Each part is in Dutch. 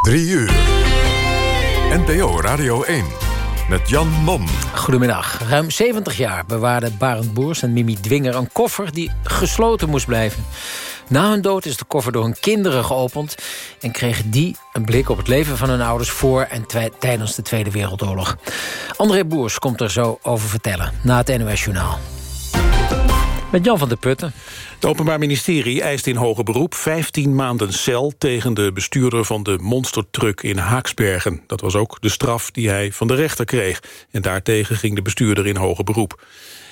3 uur. NPO Radio 1 met Jan Mom. Goedemiddag. Ruim 70 jaar bewaarden Barend Boers en Mimi Dwinger... een koffer die gesloten moest blijven. Na hun dood is de koffer door hun kinderen geopend... en kregen die een blik op het leven van hun ouders... voor en tijdens de Tweede Wereldoorlog. André Boers komt er zo over vertellen, na het NOS Journaal. Met Jan van der Putten. Het Openbaar Ministerie eist in hoger beroep 15 maanden cel... tegen de bestuurder van de monstertruck in Haaksbergen. Dat was ook de straf die hij van de rechter kreeg. En daartegen ging de bestuurder in hoger beroep.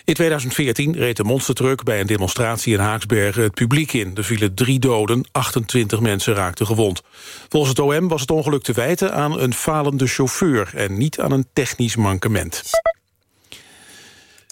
In 2014 reed de monstertruck bij een demonstratie in Haaksbergen het publiek in. Er vielen drie doden, 28 mensen raakten gewond. Volgens het OM was het ongeluk te wijten aan een falende chauffeur... en niet aan een technisch mankement.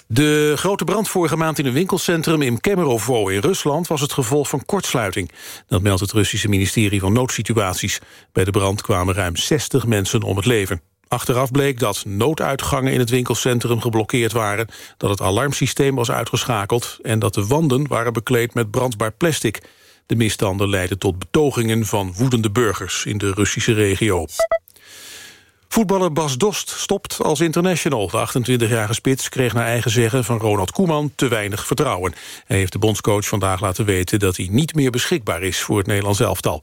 De grote brand vorige maand in een winkelcentrum in Kemerovo in Rusland was het gevolg van kortsluiting. Dat meldt het Russische ministerie van Noodsituaties. Bij de brand kwamen ruim 60 mensen om het leven. Achteraf bleek dat nooduitgangen in het winkelcentrum geblokkeerd waren... dat het alarmsysteem was uitgeschakeld... en dat de wanden waren bekleed met brandbaar plastic. De misstanden leidden tot betogingen van woedende burgers in de Russische regio. Voetballer Bas Dost stopt als international. De 28-jarige spits kreeg naar eigen zeggen van Ronald Koeman te weinig vertrouwen. Hij heeft de bondscoach vandaag laten weten dat hij niet meer beschikbaar is voor het Nederlands elftal.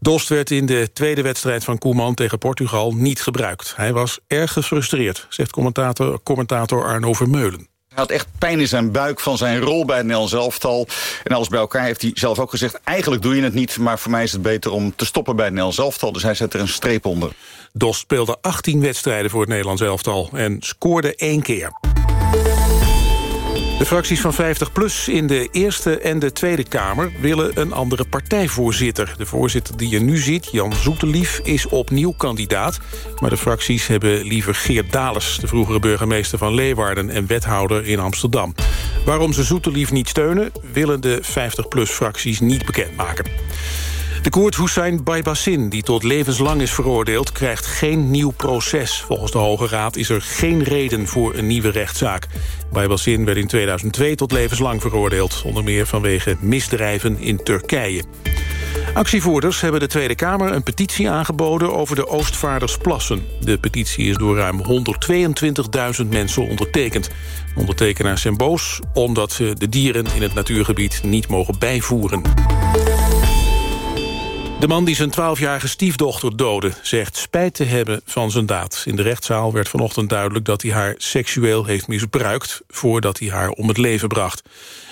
Dost werd in de tweede wedstrijd van Koeman tegen Portugal niet gebruikt. Hij was erg gefrustreerd, zegt commentator, commentator Arno Vermeulen. Hij had echt pijn in zijn buik van zijn rol bij het Nederlands elftal. En alles bij elkaar heeft hij zelf ook gezegd... eigenlijk doe je het niet, maar voor mij is het beter om te stoppen bij het Nederlands elftal. Dus hij zet er een streep onder. Dos speelde 18 wedstrijden voor het Nederlands elftal en scoorde één keer. De fracties van 50PLUS in de Eerste en de Tweede Kamer... willen een andere partijvoorzitter. De voorzitter die je nu ziet, Jan Zoetelief, is opnieuw kandidaat. Maar de fracties hebben liever Geert Dales... de vroegere burgemeester van Leeuwarden en wethouder in Amsterdam. Waarom ze Zoetelief niet steunen... willen de 50PLUS-fracties niet bekendmaken. De Koert Hussein Baybassin, die tot levenslang is veroordeeld... krijgt geen nieuw proces. Volgens de Hoge Raad is er geen reden voor een nieuwe rechtszaak. Baybassin werd in 2002 tot levenslang veroordeeld... onder meer vanwege misdrijven in Turkije. Actievoerders hebben de Tweede Kamer een petitie aangeboden over de Oostvaardersplassen. De petitie is door ruim 122.000 mensen ondertekend. Ondertekenaars zijn boos omdat ze de dieren in het natuurgebied niet mogen bijvoeren. De man die zijn 12-jarige stiefdochter doodde... zegt spijt te hebben van zijn daad. In de rechtszaal werd vanochtend duidelijk dat hij haar seksueel heeft misbruikt... voordat hij haar om het leven bracht.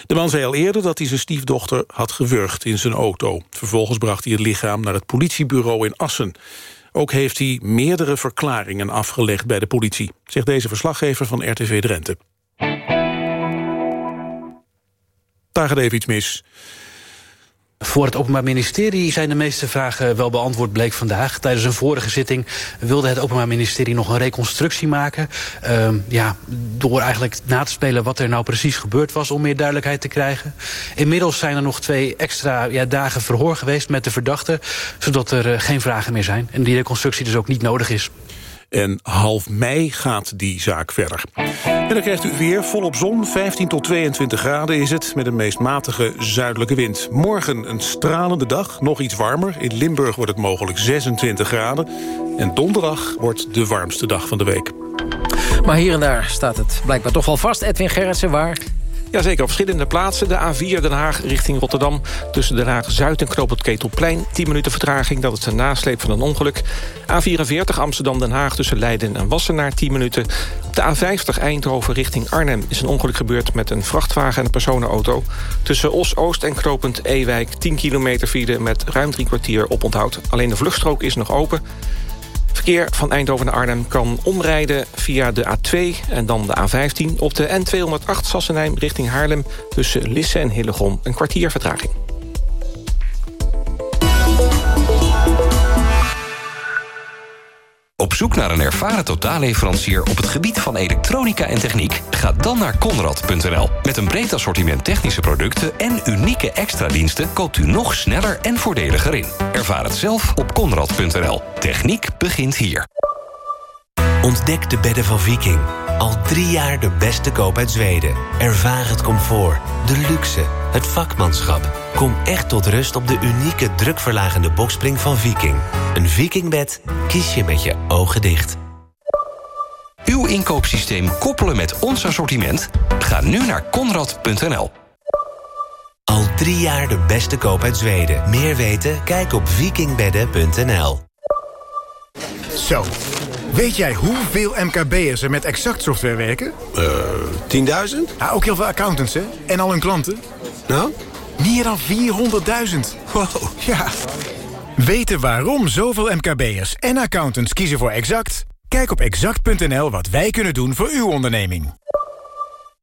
De man zei al eerder dat hij zijn stiefdochter had gewurgd in zijn auto. Vervolgens bracht hij het lichaam naar het politiebureau in Assen. Ook heeft hij meerdere verklaringen afgelegd bij de politie... zegt deze verslaggever van RTV Drenthe. Daar gaat even iets mis. Voor het Openbaar Ministerie zijn de meeste vragen wel beantwoord, bleek vandaag. Tijdens een vorige zitting wilde het Openbaar Ministerie nog een reconstructie maken. Uh, ja, door eigenlijk na te spelen wat er nou precies gebeurd was... om meer duidelijkheid te krijgen. Inmiddels zijn er nog twee extra ja, dagen verhoor geweest met de verdachte... zodat er uh, geen vragen meer zijn en die reconstructie dus ook niet nodig is. En half mei gaat die zaak verder. En dan krijgt u weer volop zon. 15 tot 22 graden is het, met een meest matige zuidelijke wind. Morgen een stralende dag, nog iets warmer. In Limburg wordt het mogelijk 26 graden. En donderdag wordt de warmste dag van de week. Maar hier en daar staat het blijkbaar toch wel vast. Edwin Gerritsen, waar Jazeker, op verschillende plaatsen. De A4 Den Haag richting Rotterdam. Tussen Den Haag-Zuid en Knoop Ketelplein. 10 minuten vertraging, dat is de nasleep van een ongeluk. A44 Amsterdam-Den Haag tussen Leiden en Wassenaar 10 minuten. Op de A50 Eindhoven richting Arnhem is een ongeluk gebeurd... met een vrachtwagen en een personenauto. Tussen Os-Oost en Knopend Ewijk 10 kilometer file... met ruim drie kwartier oponthoud. Alleen de vluchtstrook is nog open. Verkeer van Eindhoven naar Arnhem kan omrijden via de A2 en dan de A15... op de N208 Sassenheim richting Haarlem... tussen Lisse en Hillegom een kwartier vertraging. Op zoek naar een ervaren totaalleverancier op het gebied van elektronica en techniek? Ga dan naar Conrad.nl. Met een breed assortiment technische producten en unieke extra diensten koopt u nog sneller en voordeliger in. Ervaar het zelf op Conrad.nl. Techniek begint hier. Ontdek de bedden van Viking. Al drie jaar de beste koop uit Zweden. Ervaar het comfort, de luxe, het vakmanschap. Kom echt tot rust op de unieke drukverlagende bokspring van Viking. Een Vikingbed kies je met je ogen dicht. Uw inkoopsysteem koppelen met ons assortiment? Ga nu naar konrad.nl. Al drie jaar de beste koop uit Zweden. Meer weten? Kijk op vikingbedden.nl. Zo. Weet jij hoeveel MKB'ers er met Exact software werken? Eh, 10.000? Ja, ook heel veel accountants, hè? En al hun klanten. Nou? Meer dan 400.000. Wow. Ja. Weten waarom zoveel MKB'ers en accountants kiezen voor Exact? Kijk op exact.nl wat wij kunnen doen voor uw onderneming.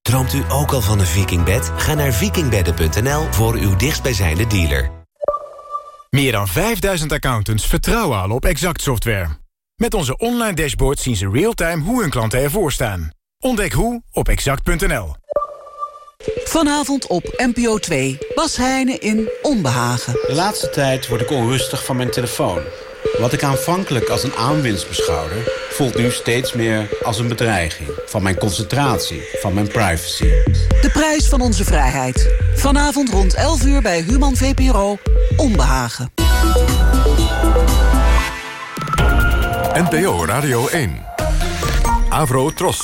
Droomt u ook al van een Vikingbed? Ga naar vikingbedden.nl voor uw dichtstbijzijnde dealer. Meer dan 5000 accountants vertrouwen al op Exact software. Met onze online dashboard zien ze real-time hoe hun klanten ervoor staan. Ontdek hoe op exact.nl. Vanavond op NPO 2. Bas Heijnen in Onbehagen. De laatste tijd word ik onrustig van mijn telefoon. Wat ik aanvankelijk als een aanwinst beschouwde... voelt nu steeds meer als een bedreiging. Van mijn concentratie, van mijn privacy. De prijs van onze vrijheid. Vanavond rond 11 uur bij Human VPRO. Onbehagen. NPO Radio 1. Avro Tros.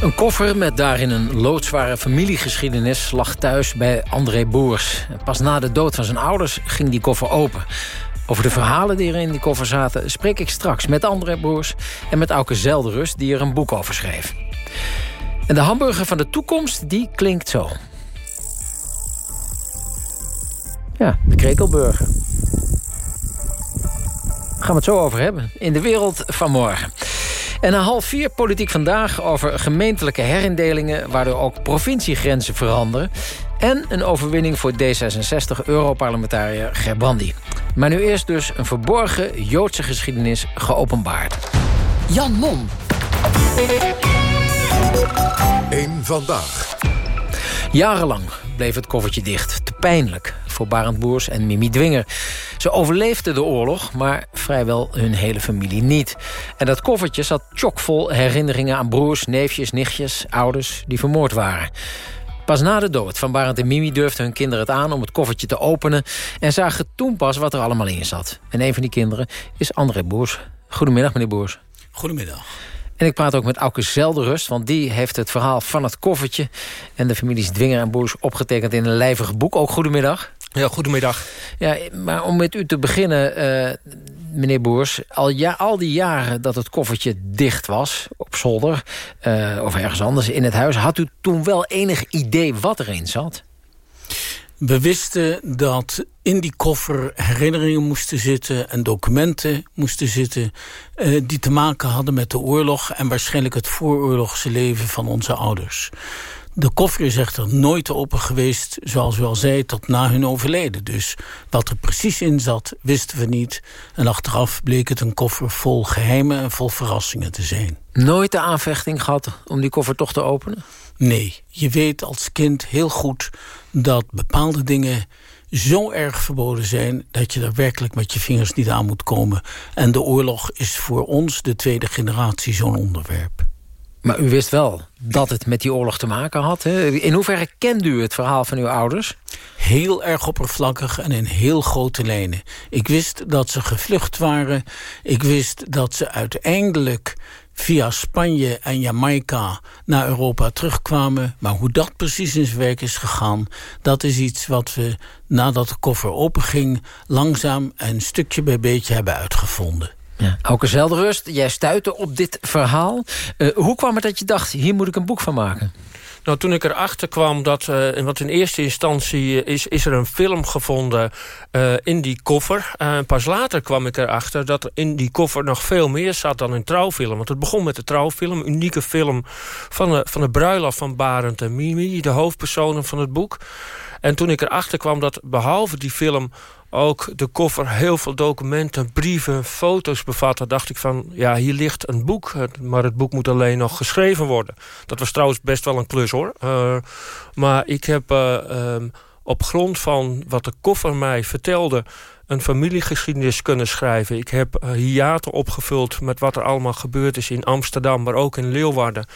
Een koffer met daarin een loodzware familiegeschiedenis... lag thuis bij André Boers. Pas na de dood van zijn ouders ging die koffer open. Over de verhalen die er in die koffer zaten... spreek ik straks met André Boers en met Auke Zelderus... die er een boek over schreef. En de hamburger van de toekomst, die klinkt zo. Ja, de krekelburger. Daar gaan we het zo over hebben. In de wereld van morgen. En een half vier politiek vandaag over gemeentelijke herindelingen... waardoor ook provinciegrenzen veranderen. En een overwinning voor D66-europarlementariër Gerbandi. Maar nu eerst dus een verborgen Joodse geschiedenis geopenbaard. Jan Mom. Eén vandaag. Jarenlang bleef het koffertje dicht. Te pijnlijk voor Barend Boers en Mimi Dwinger. Ze overleefden de oorlog, maar vrijwel hun hele familie niet. En dat koffertje zat chockvol herinneringen aan broers, neefjes, nichtjes... ouders die vermoord waren. Pas na de dood van Barend en Mimi durfden hun kinderen het aan... om het koffertje te openen en zagen toen pas wat er allemaal in zat. En een van die kinderen is André Boers. Goedemiddag, meneer Boers. Goedemiddag. En ik praat ook met Auke Zelderust, want die heeft het verhaal van het koffertje... en de families Dwinger en Boers opgetekend in een lijvig boek. Ook goedemiddag. Ja, goedemiddag. Ja, maar om met u te beginnen, uh, meneer Boers... Al, ja, al die jaren dat het koffertje dicht was, op zolder... Uh, of ergens anders in het huis... had u toen wel enig idee wat erin zat? We wisten dat in die koffer herinneringen moesten zitten... en documenten moesten zitten... Uh, die te maken hadden met de oorlog... en waarschijnlijk het vooroorlogse leven van onze ouders. De koffer is echter nooit open geweest, zoals u al zei, tot na hun overleden. Dus wat er precies in zat, wisten we niet. En achteraf bleek het een koffer vol geheimen en vol verrassingen te zijn. Nooit de aanvechting gehad om die koffer toch te openen? Nee, je weet als kind heel goed dat bepaalde dingen zo erg verboden zijn... dat je daar werkelijk met je vingers niet aan moet komen. En de oorlog is voor ons, de tweede generatie, zo'n onderwerp. Maar u wist wel dat het met die oorlog te maken had. Hè? In hoeverre kende u het verhaal van uw ouders? Heel erg oppervlakkig en in heel grote lijnen. Ik wist dat ze gevlucht waren. Ik wist dat ze uiteindelijk via Spanje en Jamaica naar Europa terugkwamen. Maar hoe dat precies in zijn werk is gegaan... dat is iets wat we, nadat de koffer openging... langzaam en stukje bij beetje hebben uitgevonden. Ja. Auke Zelderust, jij stuitte op dit verhaal. Uh, hoe kwam het dat je dacht, hier moet ik een boek van maken? Nou, toen ik erachter kwam dat, uh, want in eerste instantie is, is er een film gevonden uh, in die koffer. Pas later kwam ik erachter dat er in die koffer nog veel meer zat dan een trouwfilm. Want het begon met de trouwfilm, een unieke film van de, van de bruiloft van Barend en Mimi, de hoofdpersonen van het boek. En toen ik erachter kwam dat behalve die film ook de koffer heel veel documenten, brieven, foto's bevatte... dacht ik van, ja, hier ligt een boek, maar het boek moet alleen nog geschreven worden. Dat was trouwens best wel een klus, hoor. Uh, maar ik heb uh, um, op grond van wat de koffer mij vertelde een familiegeschiedenis kunnen schrijven. Ik heb uh, hiaten opgevuld met wat er allemaal gebeurd is in Amsterdam... maar ook in Leeuwarden.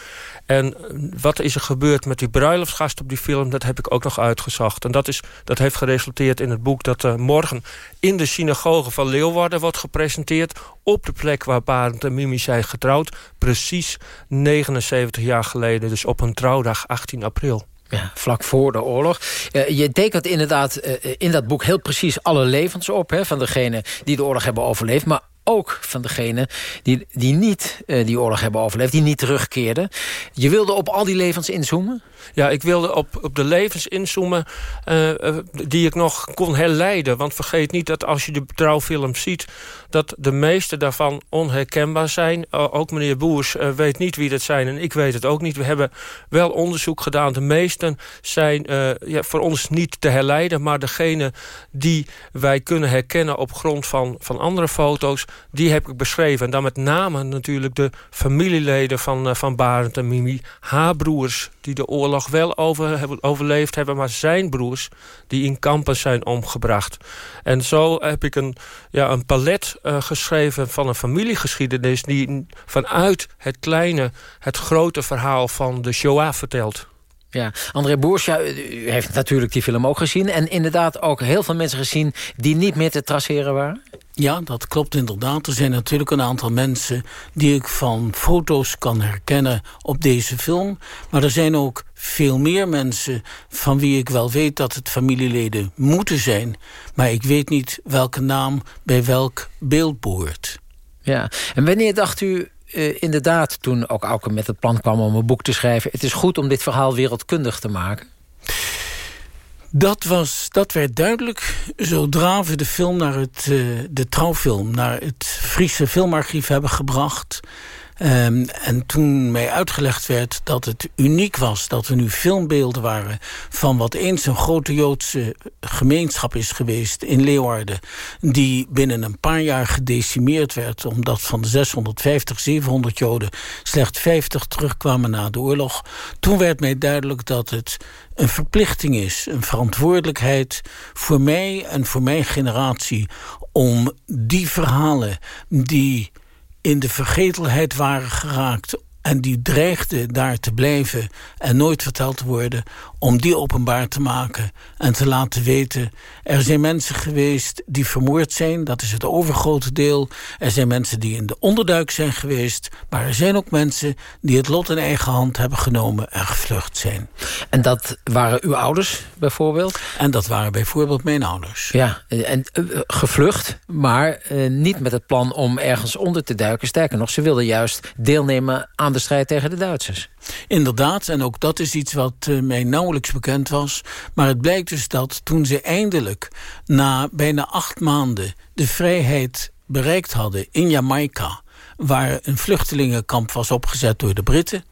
En eh, wat is er gebeurd met die bruiloftsgast op die film... dat heb ik ook nog uitgezocht. En dat, is, dat heeft geresulteerd in het boek dat uh, morgen... in de synagoge van Leeuwarden wordt gepresenteerd... op de plek waar Barend en Mimi zijn getrouwd. Precies 79 jaar geleden, dus op een trouwdag 18 april. Ja, vlak voor de oorlog. Uh, je tekent inderdaad uh, in dat boek heel precies alle levens op... Hè, van degenen die de oorlog hebben overleefd. Maar ook van degenen die, die niet uh, die oorlog hebben overleefd... die niet terugkeerden. Je wilde op al die levens inzoomen? Ja, ik wilde op, op de levens inzoomen uh, die ik nog kon herleiden. Want vergeet niet dat als je de trouwfilms ziet... dat de meeste daarvan onherkenbaar zijn. Ook meneer Boers weet niet wie dat zijn en ik weet het ook niet. We hebben wel onderzoek gedaan. De meesten zijn ja, voor ons niet te herleiden... maar degene die wij kunnen herkennen op grond van, van andere foto's... die heb ik beschreven. En dan met name natuurlijk de familieleden van, van Barend en Mimi. Haar broers die de oorlog wel over, overleefd hebben... maar zijn broers die in kampen zijn omgebracht. En zo heb ik een, ja, een palet uh, geschreven van een familiegeschiedenis... die vanuit het kleine, het grote verhaal van de Shoah vertelt. Ja, André Boers, ja, u heeft natuurlijk die film ook gezien... en inderdaad ook heel veel mensen gezien die niet meer te traceren waren? Ja, dat klopt inderdaad. Er zijn natuurlijk een aantal mensen die ik van foto's kan herkennen op deze film. Maar er zijn ook veel meer mensen van wie ik wel weet dat het familieleden moeten zijn. Maar ik weet niet welke naam bij welk beeld behoort. Ja, en wanneer dacht u uh, inderdaad, toen ook Auken met het plan kwam om een boek te schrijven... het is goed om dit verhaal wereldkundig te maken? Dat, was, dat werd duidelijk zodra we de film naar het, uh, de trouwfilm... naar het Friese filmarchief hebben gebracht... Um, en toen mij uitgelegd werd dat het uniek was... dat er nu filmbeelden waren van wat eens een grote Joodse gemeenschap is geweest in Leeuwarden... die binnen een paar jaar gedecimeerd werd... omdat van de 650, 700 Joden slechts 50 terugkwamen na de oorlog. Toen werd mij duidelijk dat het een verplichting is, een verantwoordelijkheid voor mij en voor mijn generatie... om die verhalen die in de vergetelheid waren geraakt en die dreigden daar te blijven en nooit verteld te worden... om die openbaar te maken en te laten weten... er zijn mensen geweest die vermoord zijn, dat is het overgrote deel. Er zijn mensen die in de onderduik zijn geweest... maar er zijn ook mensen die het lot in eigen hand hebben genomen en gevlucht zijn. En dat waren uw ouders bijvoorbeeld? En dat waren bijvoorbeeld mijn ouders. Ja, en uh, gevlucht, maar uh, niet met het plan om ergens onder te duiken. Sterker nog, ze wilden juist deelnemen aan de strijd tegen de Duitsers. Inderdaad, en ook dat is iets wat uh, mij nauwelijks bekend was. Maar het blijkt dus dat toen ze eindelijk na bijna acht maanden de vrijheid bereikt hadden in Jamaica... waar een vluchtelingenkamp was opgezet door de Britten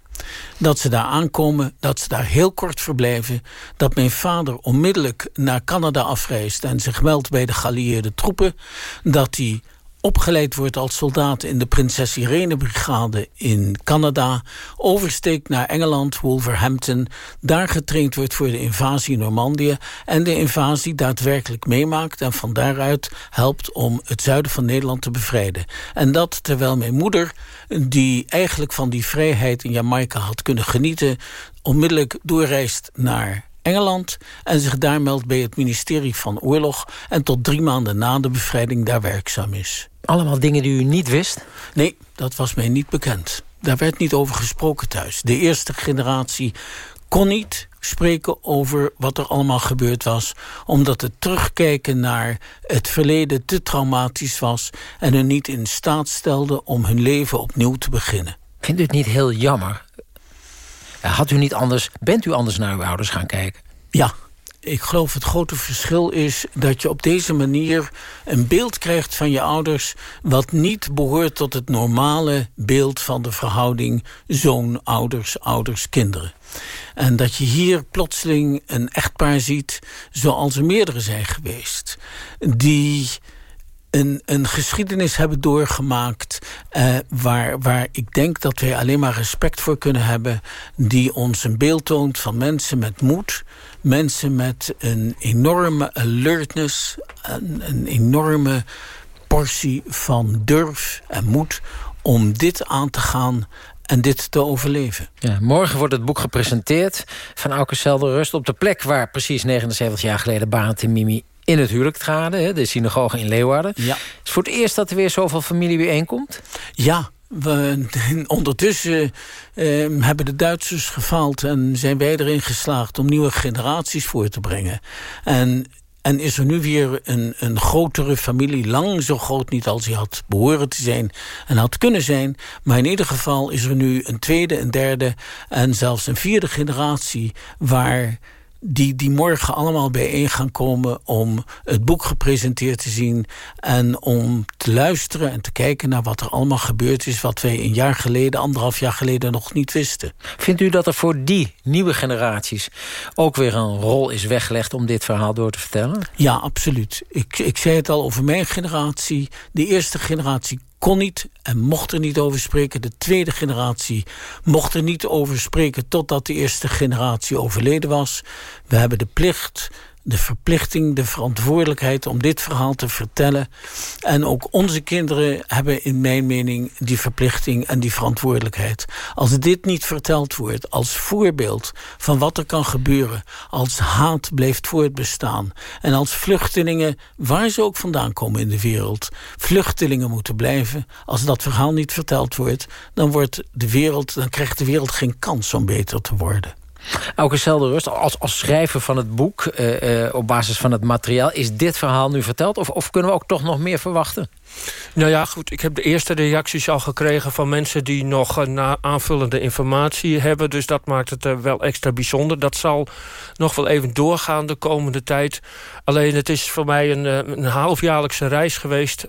dat ze daar aankomen, dat ze daar heel kort verblijven... dat mijn vader onmiddellijk naar Canada afreist... en zich meldt bij de geallieerde troepen... dat hij opgeleid wordt als soldaat in de Prinses Irene Brigade in Canada, oversteekt naar Engeland, Wolverhampton, daar getraind wordt voor de invasie in Normandië en de invasie daadwerkelijk meemaakt en van daaruit helpt om het zuiden van Nederland te bevrijden. En dat terwijl mijn moeder, die eigenlijk van die vrijheid in Jamaica had kunnen genieten, onmiddellijk doorreist naar Engeland en zich daar meldt bij het ministerie van Oorlog... en tot drie maanden na de bevrijding daar werkzaam is. Allemaal dingen die u niet wist? Nee, dat was mij niet bekend. Daar werd niet over gesproken thuis. De eerste generatie kon niet spreken over wat er allemaal gebeurd was... omdat het terugkijken naar het verleden te traumatisch was... en hun niet in staat stelde om hun leven opnieuw te beginnen. Vindt u het niet heel jammer had u niet anders, bent u anders naar uw ouders gaan kijken? Ja, ik geloof het grote verschil is dat je op deze manier een beeld krijgt van je ouders... wat niet behoort tot het normale beeld van de verhouding zoon, ouders, ouders, kinderen. En dat je hier plotseling een echtpaar ziet zoals er meerdere zijn geweest... die een, geschiedenis hebben doorgemaakt... Uh, waar, waar ik denk dat wij alleen maar respect voor kunnen hebben... die ons een beeld toont van mensen met moed... mensen met een enorme alertness... een, een enorme portie van durf en moed om dit aan te gaan en dit te overleven. Ja, morgen wordt het boek gepresenteerd van Auke Rust... op de plek waar precies 79 jaar geleden Barend en Mimi in het huwelijk traden. De synagoge in Leeuwarden. Ja. Is het voor het eerst dat er weer zoveel familie bijeenkomt? Ja, we, ondertussen eh, hebben de Duitsers gefaald en zijn wij erin geslaagd om nieuwe generaties voor te brengen. En en is er nu weer een, een grotere familie, lang zo groot niet als hij had behoren te zijn en had kunnen zijn. Maar in ieder geval is er nu een tweede, een derde en zelfs een vierde generatie waar die, die morgen allemaal bijeen gaan komen om het boek gepresenteerd te zien... en om te luisteren en te kijken naar wat er allemaal gebeurd is... wat wij een jaar geleden, anderhalf jaar geleden nog niet wisten. Vindt u dat er voor die nieuwe generaties ook weer een rol is weggelegd... om dit verhaal door te vertellen? Ja, absoluut. Ik, ik zei het al over mijn generatie. De eerste generatie kon niet en mocht er niet over spreken. De tweede generatie mocht er niet over spreken... totdat de eerste generatie overleden was. We hebben de plicht de verplichting, de verantwoordelijkheid om dit verhaal te vertellen. En ook onze kinderen hebben in mijn mening die verplichting en die verantwoordelijkheid. Als dit niet verteld wordt als voorbeeld van wat er kan gebeuren... als haat blijft voortbestaan en als vluchtelingen, waar ze ook vandaan komen in de wereld... vluchtelingen moeten blijven, als dat verhaal niet verteld wordt... dan, wordt de wereld, dan krijgt de wereld geen kans om beter te worden. Auke Rust, als, als schrijver van het boek... Uh, uh, op basis van het materiaal, is dit verhaal nu verteld? Of, of kunnen we ook toch nog meer verwachten? Nou ja, goed. Ik heb de eerste reacties al gekregen van mensen die nog uh, aanvullende informatie hebben. Dus dat maakt het uh, wel extra bijzonder. Dat zal nog wel even doorgaan de komende tijd. Alleen het is voor mij een, uh, een halfjaarlijkse reis geweest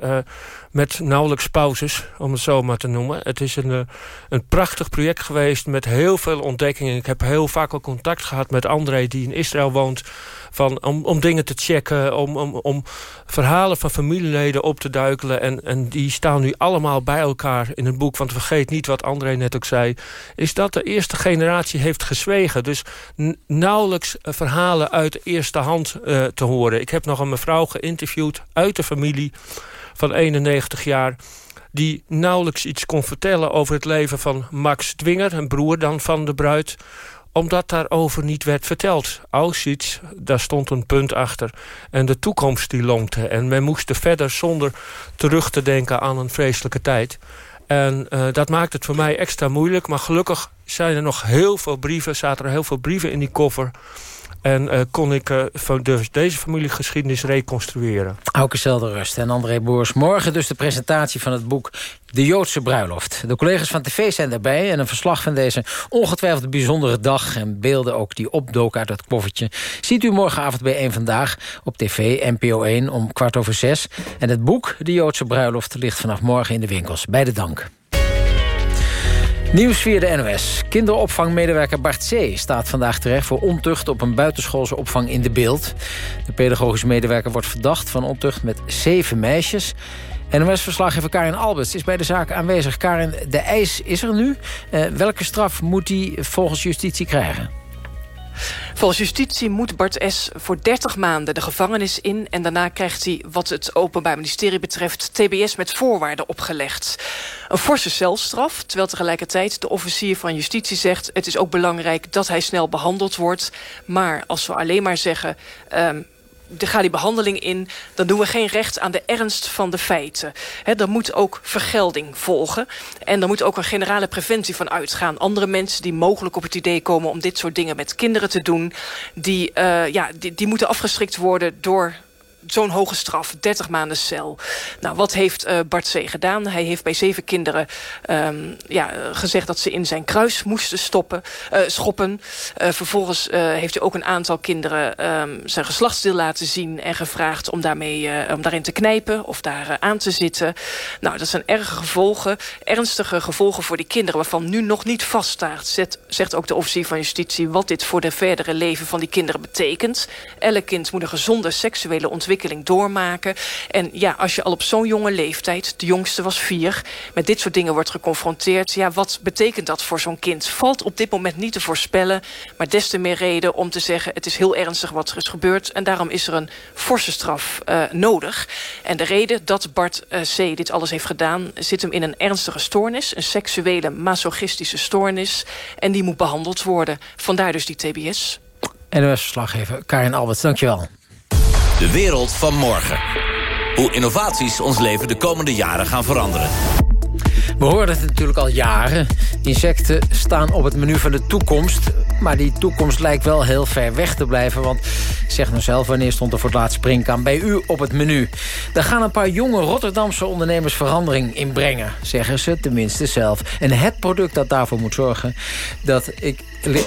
met nauwelijks pauzes, om het zo maar te noemen. Het is een, een prachtig project geweest met heel veel ontdekkingen. Ik heb heel vaak al contact gehad met André die in Israël woont van, om, dingen te checken, om, om, om verhalen van familieleden op te duikelen. En, en die staan nu allemaal bij elkaar in het boek. Want vergeet niet wat André net ook zei. Is dat de eerste generatie heeft gezwegen. Dus nauwelijks eh, verhalen uit eerste hand uh, te horen. Ik heb nog een mevrouw geïnterviewd uit de familie van 91 jaar die nauwelijks iets kon vertellen over het leven van Max Dwinger... een broer dan van de bruid omdat daarover niet werd verteld. Auschwitz, daar stond een punt achter. En de toekomst die lonkte. En men moest er verder zonder terug te denken aan een vreselijke tijd. En uh, dat maakt het voor mij extra moeilijk. Maar gelukkig zijn er nog heel veel brieven. Zaten er heel veel brieven in die koffer. En uh, kon ik uh, dus deze familiegeschiedenis reconstrueren. Auke Rust en André Boers. Morgen dus de presentatie van het boek De Joodse Bruiloft. De collega's van tv zijn daarbij. En een verslag van deze ongetwijfeld bijzondere dag... en beelden ook die opdoken uit het koffertje... ziet u morgenavond bij 1 Vandaag op tv, NPO 1 om kwart over zes. En het boek De Joodse Bruiloft ligt vanaf morgen in de winkels. Bij de dank. Nieuws via de NOS. Kinderopvangmedewerker Bart C. staat vandaag terecht voor ontucht op een buitenschoolse opvang in de beeld. De pedagogisch medewerker wordt verdacht van ontucht met zeven meisjes. NOS-verslaggever Karin Alberts is bij de zaak aanwezig. Karin, de eis is er nu. Uh, welke straf moet hij volgens justitie krijgen? Volgens justitie moet Bart S. voor 30 maanden de gevangenis in... en daarna krijgt hij, wat het Openbaar Ministerie betreft... TBS met voorwaarden opgelegd. Een forse celstraf, terwijl tegelijkertijd de officier van justitie zegt... het is ook belangrijk dat hij snel behandeld wordt. Maar als we alleen maar zeggen... Um, ga die behandeling in... dan doen we geen recht aan de ernst van de feiten. He, er moet ook vergelding volgen. En er moet ook een generale preventie van uitgaan. Andere mensen die mogelijk op het idee komen... om dit soort dingen met kinderen te doen... die, uh, ja, die, die moeten afgeschrikt worden door zo'n hoge straf, 30 maanden cel. Nou, wat heeft uh, Bart C. gedaan? Hij heeft bij zeven kinderen um, ja, gezegd dat ze in zijn kruis moesten stoppen, uh, schoppen. Uh, vervolgens heeft hij ook een aantal kinderen um, zijn geslachtsdeel laten zien... en gevraagd om, daarmee, om daarin te knijpen of daar aan te zitten. Nou, dat zijn erge gevolgen, ernstige gevolgen voor die kinderen... waarvan nu nog niet vaststaat, zegt ook de officier van justitie... wat dit voor de verdere leven van die kinderen betekent. Elk kind moet een gezonde seksuele ontwikkeling ontwikkeling doormaken. En ja, als je al op zo'n jonge leeftijd, de jongste was vier... met dit soort dingen wordt geconfronteerd... ja, wat betekent dat voor zo'n kind? Valt op dit moment niet te voorspellen... maar des te meer reden om te zeggen... het is heel ernstig wat er is gebeurd... en daarom is er een forse straf uh, nodig. En de reden dat Bart uh, C. dit alles heeft gedaan... zit hem in een ernstige stoornis, een seksuele masochistische stoornis... en die moet behandeld worden. Vandaar dus die TBS. En de verslaggever Karin Alberts, dankjewel. De wereld van morgen. Hoe innovaties ons leven de komende jaren gaan veranderen. We horen het natuurlijk al jaren. Insecten staan op het menu van de toekomst. Maar die toekomst lijkt wel heel ver weg te blijven. Want zeg nou zelf, wanneer stond er voor het laatst springkaan bij u op het menu? Daar gaan een paar jonge Rotterdamse ondernemers verandering in brengen. Zeggen ze tenminste zelf. En het product dat daarvoor moet zorgen... dat ik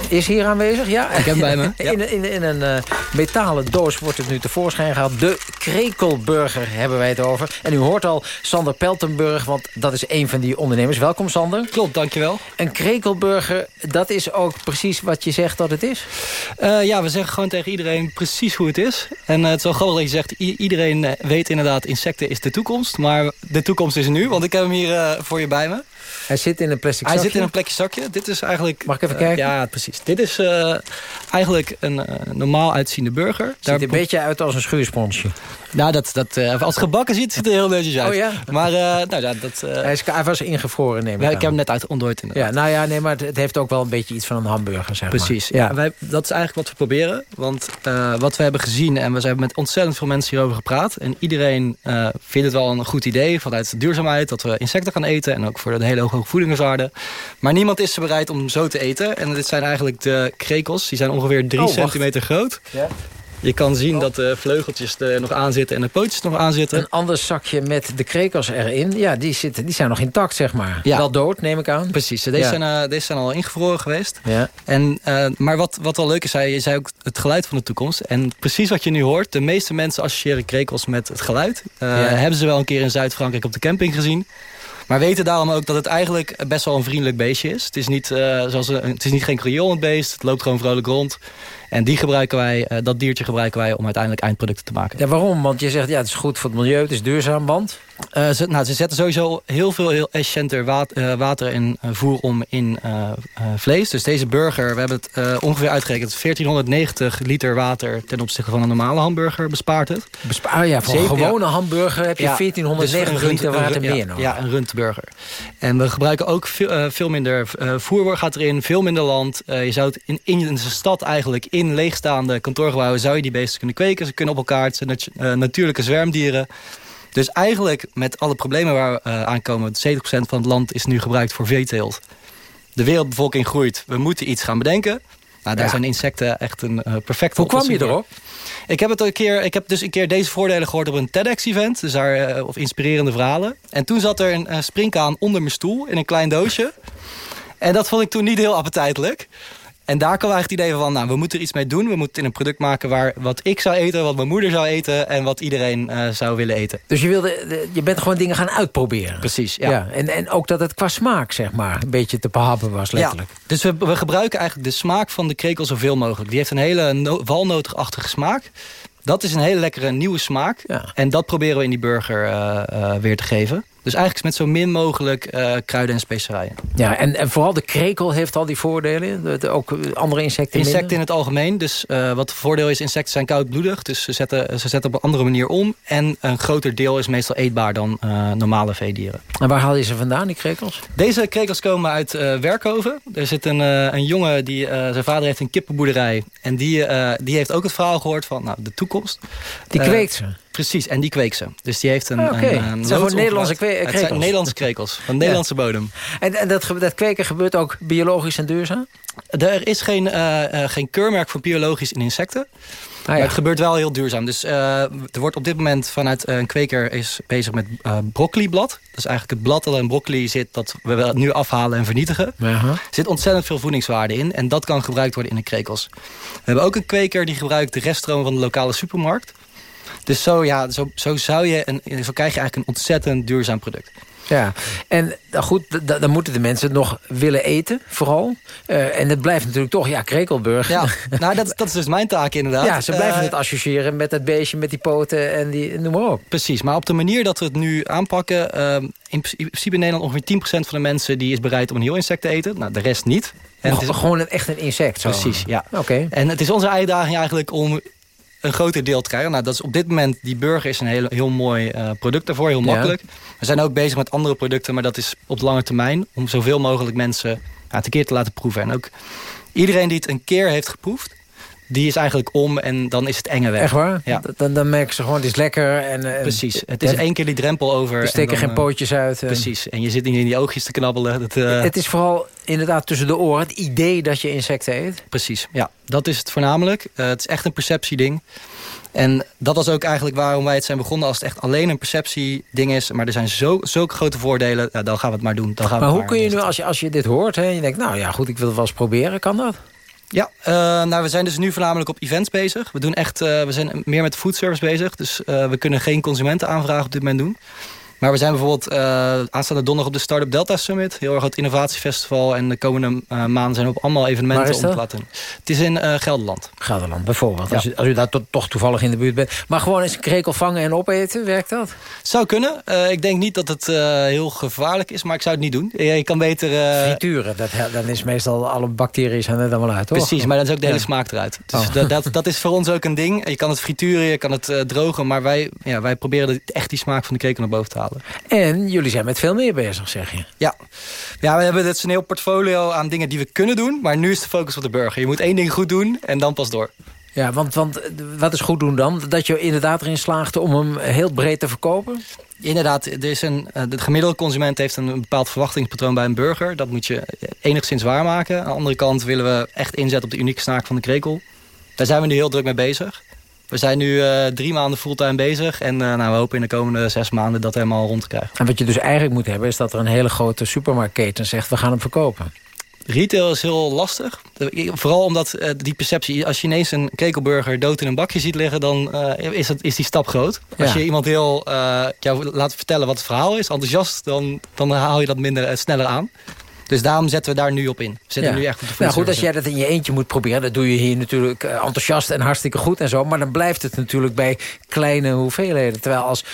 is hier aanwezig, ja? Ik heb bij me. In, in, in een uh, metalen doos wordt het nu tevoorschijn gehaald. De Krekelburger hebben wij het over. En u hoort al Sander Peltenburg, want dat is een van die ondernemers. Welkom, Sander. Klopt, dankjewel. Een Krekelburger, dat is ook precies wat je zegt dat het is? Uh, ja, we zeggen gewoon tegen iedereen precies hoe het is. En uh, het is wel grappig dat je zegt, iedereen weet inderdaad... insecten is de toekomst, maar de toekomst is nu. Want ik heb hem hier voor je bij me. Hij zit in een plastic zakje? Hij zit in een plastic zakje. Dit is eigenlijk... Mag ik even kijken? ja, precies. Dit is eigenlijk een normaal uitziende burger. Ziet er een beetje uit als een schuursponsje. Nou, dat, dat, als gebakken ziet, ziet het er heel netjes uit. Oh ja? Maar nou, ja, dat... hij, is, hij was ingevroren, neem ik ja, aan. Ik heb hem net uit ontdooid Ja, nou ja, nee, maar het, heeft ook wel een beetje iets van een hamburger, zeg Precies, ja. Wij, dat is eigenlijk wat we proberen. Want wat we hebben gezien, en we hebben met ontzettend veel mensen hierover gepraat. En iedereen vindt het wel een goed idee vanuit de duurzaamheid... dat we insecten gaan eten en ook voor de hele hoge voedingswaarde. Maar niemand is bereid om zo te eten. En dit zijn eigenlijk de krekels. Die zijn ongeveer 3 centimeter groot. Ja. Je kan zien dat de vleugeltjes er nog aan zitten en de pootjes nog aan zitten. Een ander zakje met de krekels erin. Ja, die, zitten, die zijn nog intact, zeg maar. Ja. Wel dood, neem ik aan. Precies. Deze, zijn, uh, deze zijn al ingevroren geweest. Ja. En, uh, maar wat, wat wel leuk is, je zei ook het geluid van de toekomst. En precies wat je nu hoort. De meeste mensen associëren krekels met het geluid. Uh, ja. Hebben ze wel een keer in Zuid-Frankrijk op de camping gezien. Maar weten daarom ook dat het eigenlijk best wel een vriendelijk beestje is. Het is niet, zoals het is niet geen kriollend beest. Het loopt gewoon vrolijk rond. En die gebruiken wij, uh, dat diertje gebruiken wij om uiteindelijk eindproducten te maken. Ja, waarom? Want je zegt, ja, het is goed voor het milieu, het is duurzaam, want... Uh, ze, nou, ze zetten sowieso heel veel heel efficiënter water, uh, water en uh, voer om in vlees. Dus deze burger, we hebben het ongeveer uitgerekend... 1490 liter water ten opzichte van een normale hamburger bespaart het. Bespaar, ja, voor een gewone ja. hamburger heb je ja, 1490 dus liter water meer nodig. Ja, een rundburger. En we gebruiken ook veel, veel minder voer gaat erin, veel minder land. je zou het in, in de stad eigenlijk, in leegstaande kantoorgebouwen... zou je die beesten kunnen kweken. Ze kunnen op elkaar, het zijn nat natuurlijke zwermdieren... Dus eigenlijk met alle problemen waar we uh, aankomen... 70% van het land is nu gebruikt voor veeteelt. De wereldbevolking groeit. We moeten iets gaan bedenken. Nou, daar ja. zijn insecten echt een uh, perfecte Hoe kwam je erop? Ik heb, het een keer, ik heb dus een keer deze voordelen gehoord op een TEDx-event. Dus daar, uh, of inspirerende verhalen. En toen zat er een springkaan onder mijn stoel in een klein doosje. En dat vond ik toen niet heel appetijtelijk. En daar kwam eigenlijk het idee van, nou, we moeten er iets mee doen. We moeten een product maken waar wat ik zou eten, wat mijn moeder zou eten... en wat iedereen uh, zou willen eten. Dus je, wilde, je bent gewoon dingen gaan uitproberen? Precies, ja. ja en, en ook dat het qua smaak, zeg maar, een beetje te behappen was, letterlijk. Ja, dus we, we gebruiken eigenlijk de smaak van de krekel zoveel mogelijk. Die heeft een hele no smaak. Dat is een hele lekkere nieuwe smaak. Ja. En dat proberen we in die burger uh, uh, weer te geven. Dus eigenlijk met zo min mogelijk uh, kruiden en specerijen. Ja, en, en vooral de krekel heeft al die voordelen? De, de, ook andere insecten Insecten in het algemeen. Dus uh, wat het voordeel is, insecten zijn koudbloedig. Dus ze zetten, ze zetten op een andere manier om. En een groter deel is meestal eetbaar dan uh, normale veedieren. En waar haal je ze vandaan, die krekels? Deze krekels komen uit Werkhoven. Er zit een, een jongen, die, zijn vader heeft een kippenboerderij. En die, die heeft ook het verhaal gehoord van nou, de toekomst. Die kweekt ze? Precies, en die kweekt ze. Dus die heeft een... Oh, okay. een, een het zijn gewoon Nederlandse kwe krekels? Het zijn Nederlandse krekels, van Nederlandse ja. bodem. En, en dat, dat kweken gebeurt ook biologisch en duurzaam? Er is geen, uh, uh, geen keurmerk voor biologisch in insecten. Ah, ja. Maar het gebeurt wel heel duurzaam. Dus uh, er wordt op dit moment vanuit een kweker is bezig met broccoliblad. Dat is eigenlijk het blad dat in broccoli zit... dat we nu afhalen en vernietigen. -huh. Er zit ontzettend veel voedingswaarde in. En dat kan gebruikt worden in de krekels. We hebben ook een kweker die gebruikt de reststroom van de lokale supermarkt. Dus zo, ja, zo, zo, zou je een, zo krijg je eigenlijk een ontzettend duurzaam product. Ja, en nou goed, dan moeten de mensen het nog willen eten, vooral. Uh, en het blijft natuurlijk toch, ja, krekelburg. Ja, nou, dat, dat is dus mijn taak inderdaad. Ja, ze blijven uh, het associëren met het beestje, met die poten en die, noem maar op. Precies, maar op de manier dat we het nu aanpakken... Uh, in principe in Nederland ongeveer 10% van de mensen... die is bereid om een heel insect te eten. Nou, de rest niet. En het is gewoon echt een insect. Zo. Precies, ja. Oké. En het is onze uitdaging eigenlijk om een groter deel te krijgen. Nou, dat is op dit moment, die burger is een heel, heel mooi uh, product daarvoor, heel makkelijk. We zijn ook bezig met andere producten, maar dat is op de lange termijn... om zoveel mogelijk mensen ja, een keer te laten proeven. En ook iedereen die het een keer heeft geproefd die is eigenlijk om en dan is het enge weg. Echt waar? Ja. Dan, dan merken ze gewoon, het is lekker. En, en precies, het is één keer die drempel over. Er steken dan, geen pootjes uit. En... Precies, en je zit niet in die oogjes te knabbelen. Dat, uh... Het is vooral inderdaad tussen de oren het idee dat je insecten eet. Precies, ja. Dat is het voornamelijk. Uh, het is echt een perceptieding. En dat was ook eigenlijk waarom wij het zijn begonnen... als het echt alleen een perceptieding is. Maar er zijn zo, zulke grote voordelen, ja, dan gaan we het maar doen. Dan gaan maar we hoe kun je nu, als je, als je dit hoort... Hè, en je denkt, nou ja, goed, ik wil het wel eens proberen, kan dat? Ja, uh, nou, we zijn dus nu voornamelijk op events bezig. We, doen echt, uh, we zijn meer met foodservice bezig. Dus uh, we kunnen geen consumentenaanvragen op dit moment doen. Maar we zijn bijvoorbeeld aanstaande donderdag op de Startup Delta Summit. Heel erg groot innovatiefestival. En de komende maanden zijn we op allemaal evenementen om te laten doen. Het is in Gelderland. Gelderland, bijvoorbeeld. Ja. Als, u, als u daar to toch toevallig in de buurt bent. Maar gewoon eens een krekel vangen en opeten, werkt dat? Zou kunnen. ik denk niet dat het heel gevaarlijk is, maar ik zou het niet doen. Je kan beter... Frituren, dat, dan is meestal alle bacteriën zijn er dan wel uit, toch? Precies, maar dan is ook de hele ja. smaak eruit. Dus oh. dat, dat, dat, is voor ons ook een ding. Je kan het frituren, je kan het uh, drogen. Maar wij, ja, wij proberen echt die smaak van de krekel naar boven te halen. En jullie zijn met veel meer bezig, zeg je? Ja, ja we hebben het een heel portfolio aan dingen die we kunnen doen. Maar nu is de focus op de burger. Je moet één ding goed doen en dan pas door. Ja, want, want wat is goed doen dan? Dat je inderdaad erin slaagt om hem heel breed te verkopen? Inderdaad, er is een, de gemiddelde consument heeft een bepaald verwachtingspatroon bij een burger. Dat moet je enigszins waarmaken. Aan de andere kant willen we echt inzetten op de unieke snaak van de krekel. Daar zijn we nu heel druk mee bezig. We zijn nu uh, drie maanden fulltime bezig. En uh, nou, we hopen in de komende zes maanden dat helemaal rond te krijgen. En wat je dus eigenlijk moet hebben... is dat er een hele grote supermarktketen zegt... we gaan hem verkopen. Retail is heel lastig. Vooral omdat uh, die perceptie... als je ineens een krekelburger dood in een bakje ziet liggen... dan is, het, is die stap groot. Ja. Als je iemand heel jou laat vertellen wat het verhaal is... enthousiast, dan, dan haal je dat minder sneller aan. Dus daarom zetten we daar nu op in. We zetten ja. nu echt op de nou goed, als jij dat in je eentje moet proberen... dat doe je hier natuurlijk enthousiast en hartstikke goed en zo. Maar dan blijft het natuurlijk bij kleine hoeveelheden. Terwijl als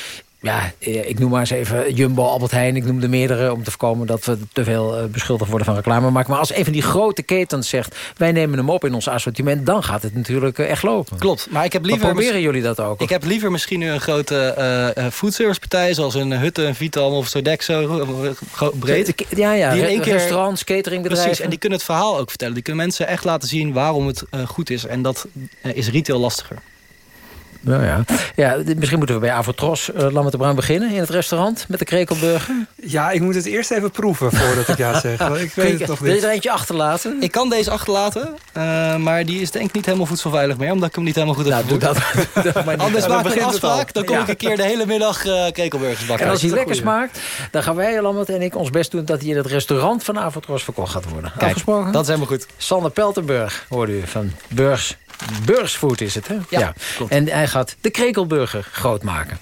ja, ik noem maar eens even Jumbo, Albert Heijn. Ik noem de meerdere om te voorkomen dat we te veel beschuldigd worden van reclame maken. Maar als een van die grote ketens zegt... wij nemen hem op in ons assortiment... dan gaat het natuurlijk echt lopen. Klopt, maar ik heb liever... Maar proberen jullie dat ook? Ik heb liever misschien nu een grote uh, foodservice partij... zoals een Hutte, een Vital of Sodexo, breed. Ja, ja, die in één keer, restaurants, cateringbedrijven. Precies, en die kunnen het verhaal ook vertellen. Die kunnen mensen echt laten zien waarom het uh, goed is. En dat uh, is retail lastiger. Nou ja. ja, misschien moeten we bij Avotros, uh, Lammert de Bruin beginnen in het restaurant met de krekelburger. Ja, ik moet het eerst even proeven voordat ik ja zeg. ik weet het toch Wil je er eentje achterlaten? Ik kan deze achterlaten, uh, maar die is denk ik niet helemaal voedselveilig meer, omdat ik hem niet helemaal goed heb nou, doe dat, dat maar Anders maak ik een afspraak, dan kom ja. ik een keer de hele middag uh, krekelburgers bakken. En als hij lekker smaakt, dan gaan wij, Lammert en ik, ons best doen dat hij in het restaurant van Avotros verkocht gaat worden. Kijk, Afgesproken? Dat is helemaal goed. Sander Peltenburg, hoorde u, van Burgs Burgsfood is het, hè? Ja, ja. En hij gaat de krekelburger groot maken.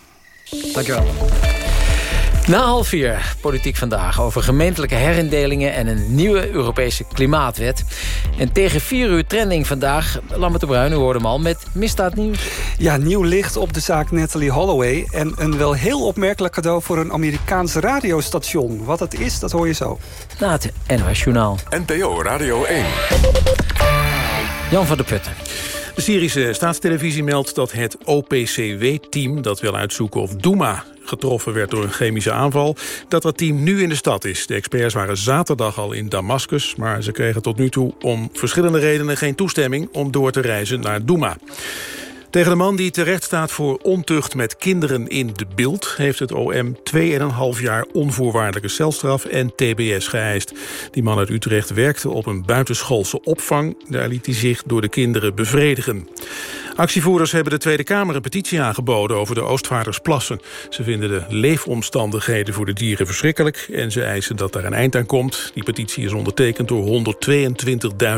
Dankjewel. Na half vier, politiek vandaag, over gemeentelijke herindelingen... en een nieuwe Europese klimaatwet. En tegen vier uur trending vandaag, Lambert de Bruin, u hoorde hem al... met misdaadnieuws. Ja, nieuw licht op de zaak Natalie Holloway... en een wel heel opmerkelijk cadeau voor een Amerikaans radiostation. Wat het is, dat hoor je zo. Na het NOS Journaal. NPO Radio 1. Jan van der Putten. De Syrische staatstelevisie meldt dat het OPCW-team... dat wil uitzoeken of Douma getroffen werd door een chemische aanval... dat dat team nu in de stad is. De experts waren zaterdag al in Damascus... maar ze kregen tot nu toe om verschillende redenen geen toestemming... om door te reizen naar Douma. Tegen de man die terecht staat voor ontucht met kinderen in de beeld... heeft het OM 2,5 jaar onvoorwaardelijke celstraf en tbs geëist. Die man uit Utrecht werkte op een buitenschoolse opvang. Daar liet hij zich door de kinderen bevredigen. Actievoerders hebben de Tweede Kamer een petitie aangeboden over de Oostvaardersplassen. Ze vinden de leefomstandigheden voor de dieren verschrikkelijk... en ze eisen dat daar een eind aan komt. Die petitie is ondertekend door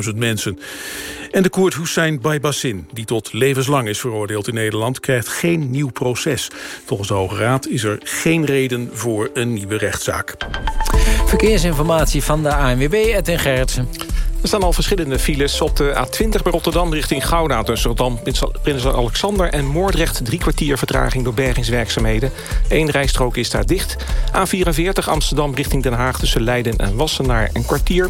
122.000 mensen. En de Koert Hussein Baybassin, die tot levenslang is veroordeeld in Nederland... krijgt geen nieuw proces. Volgens de Hoge Raad is er geen reden voor een nieuwe rechtszaak. Verkeersinformatie van de ANWB, Edwin Gerritsen. Er staan al verschillende files op de A20 bij Rotterdam richting Gouda... tussen Rotterdam, Prins Alexander en Moordrecht... drie kwartier vertraging door bergingswerkzaamheden. Eén rijstrook is daar dicht. A44 Amsterdam richting Den Haag tussen Leiden en Wassenaar een kwartier.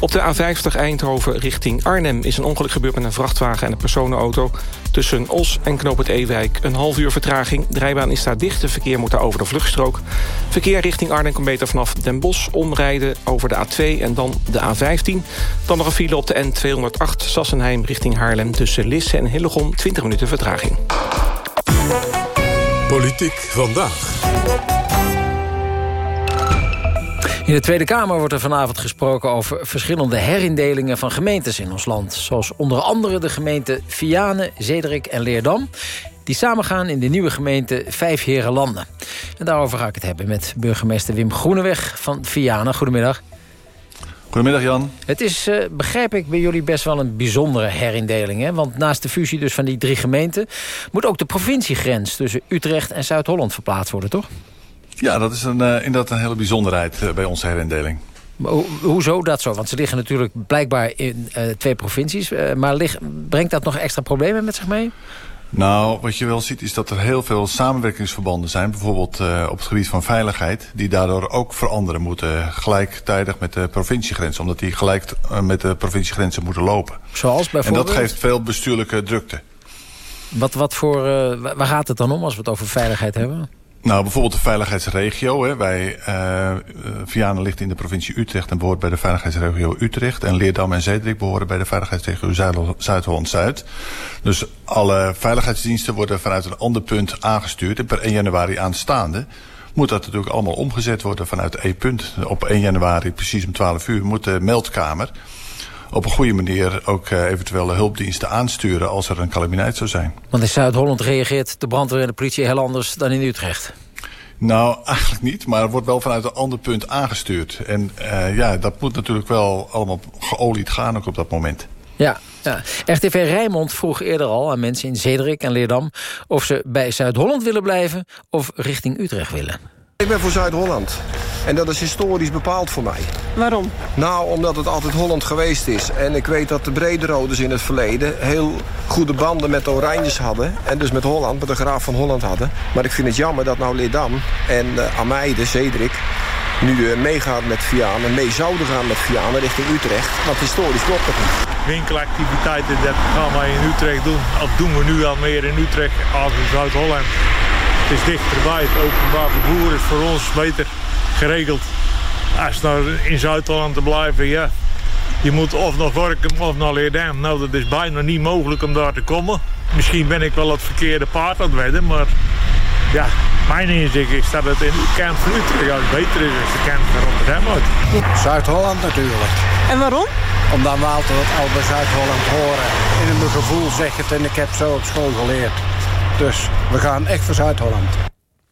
Op de A50 Eindhoven richting Arnhem is een ongeluk gebeurd... met een vrachtwagen en een personenauto. Tussen Os en Knoop het Ewijk een half uur vertraging. De is daar dicht, de verkeer moet daar over de vluchtstrook. Verkeer richting Arnhem komt beter vanaf Den Bosch... omrijden over de A2 en dan de A15... Dan nog een file op de N208 Sassenheim richting Haarlem... tussen Lisse en Hillegom, 20 minuten vertraging. Politiek vandaag. In de Tweede Kamer wordt er vanavond gesproken over verschillende herindelingen van gemeentes in ons land. Zoals onder andere de gemeenten Vianen, Zederik en Leerdam. Die samengaan in de nieuwe gemeente Vijf Herenlanden. En daarover ga ik het hebben met burgemeester Wim Groeneweg van Vianen. Goedemiddag. Goedemiddag Jan. Het is, uh, begrijp ik, bij jullie best wel een bijzondere herindeling. Hè? Want naast de fusie dus van die drie gemeenten... moet ook de provinciegrens tussen Utrecht en Zuid-Holland verplaatst worden, toch? Ja, dat is een, uh, inderdaad een hele bijzonderheid uh, bij onze herindeling. Maar ho hoezo dat zo? Want ze liggen natuurlijk blijkbaar in twee provincies. maar brengt dat nog extra problemen met zich mee? Nou, wat je wel ziet is dat er heel veel samenwerkingsverbanden zijn. Bijvoorbeeld uh, op het gebied van veiligheid. Die daardoor ook veranderen moeten. Gelijktijdig met de provinciegrens. Omdat die gelijk uh, met de provinciegrenzen moeten lopen. Zoals bijvoorbeeld? En dat geeft veel bestuurlijke drukte. Wat, wat voor, uh, waar gaat het dan om als we het over veiligheid hebben? Nou, bijvoorbeeld de veiligheidsregio. Hè. Wij, uh, Vianen ligt in de provincie Utrecht en behoort bij de veiligheidsregio Utrecht. En Leerdam en Zedrik behoren bij de veiligheidsregio Zuid-Holland-Zuid. Dus alle veiligheidsdiensten worden vanuit een ander punt aangestuurd. En per 1 januari aanstaande moet dat natuurlijk allemaal omgezet worden vanuit E-punt. Op 1 januari, precies om 12 uur, moet de meldkamer op een goede manier ook uh, eventuele hulpdiensten aansturen als er een calamiteit zou zijn. Want in Zuid-Holland reageert de brandweer en de politie heel anders dan in Utrecht. Nou, eigenlijk niet, maar het wordt wel vanuit een ander punt aangestuurd. En uh, ja, dat moet natuurlijk wel allemaal geolied gaan ook op dat moment. Ja, ja. RTV Rijnmond vroeg eerder al aan mensen in Zederik en Leerdam... of ze bij Zuid-Holland willen blijven of richting Utrecht willen. Ik ben voor Zuid-Holland. En dat is historisch bepaald voor mij. Waarom? Nou, omdat het altijd Holland geweest is. En ik weet dat de Brederoders in het verleden... heel goede banden met de Oranjes hadden. En dus met Holland, met de graaf van Holland hadden. Maar ik vind het jammer dat nou Leerdam en uh, Ameide, Zedrik... nu uh, meegaat met Vianen, mee zouden gaan met Vianen richting Utrecht. Want historisch klopt het niet. Winkelactiviteiten, dat gaan wij in Utrecht doen. Of doen we nu al meer in Utrecht als in Zuid-Holland. Het is dichterbij. Het openbaar vervoer is voor ons beter geregeld. Als nou in Zuid-Holland te blijven, ja. Je moet of naar Gorkum of naar Leerdam. Nou, dat is bijna niet mogelijk om daar te komen. Misschien ben ik wel het verkeerde paard aan het wedden, maar... Ja, mijn inzicht is dat het in de kant van Utrecht beter is dan de kant van Rotterdam uit. Zuid-Holland natuurlijk. En waarom? Omdat we altijd al bij Zuid-Holland horen. In mijn gevoel zeg het en ik heb zo op school geleerd. Dus we gaan echt voor Zuid-Holland.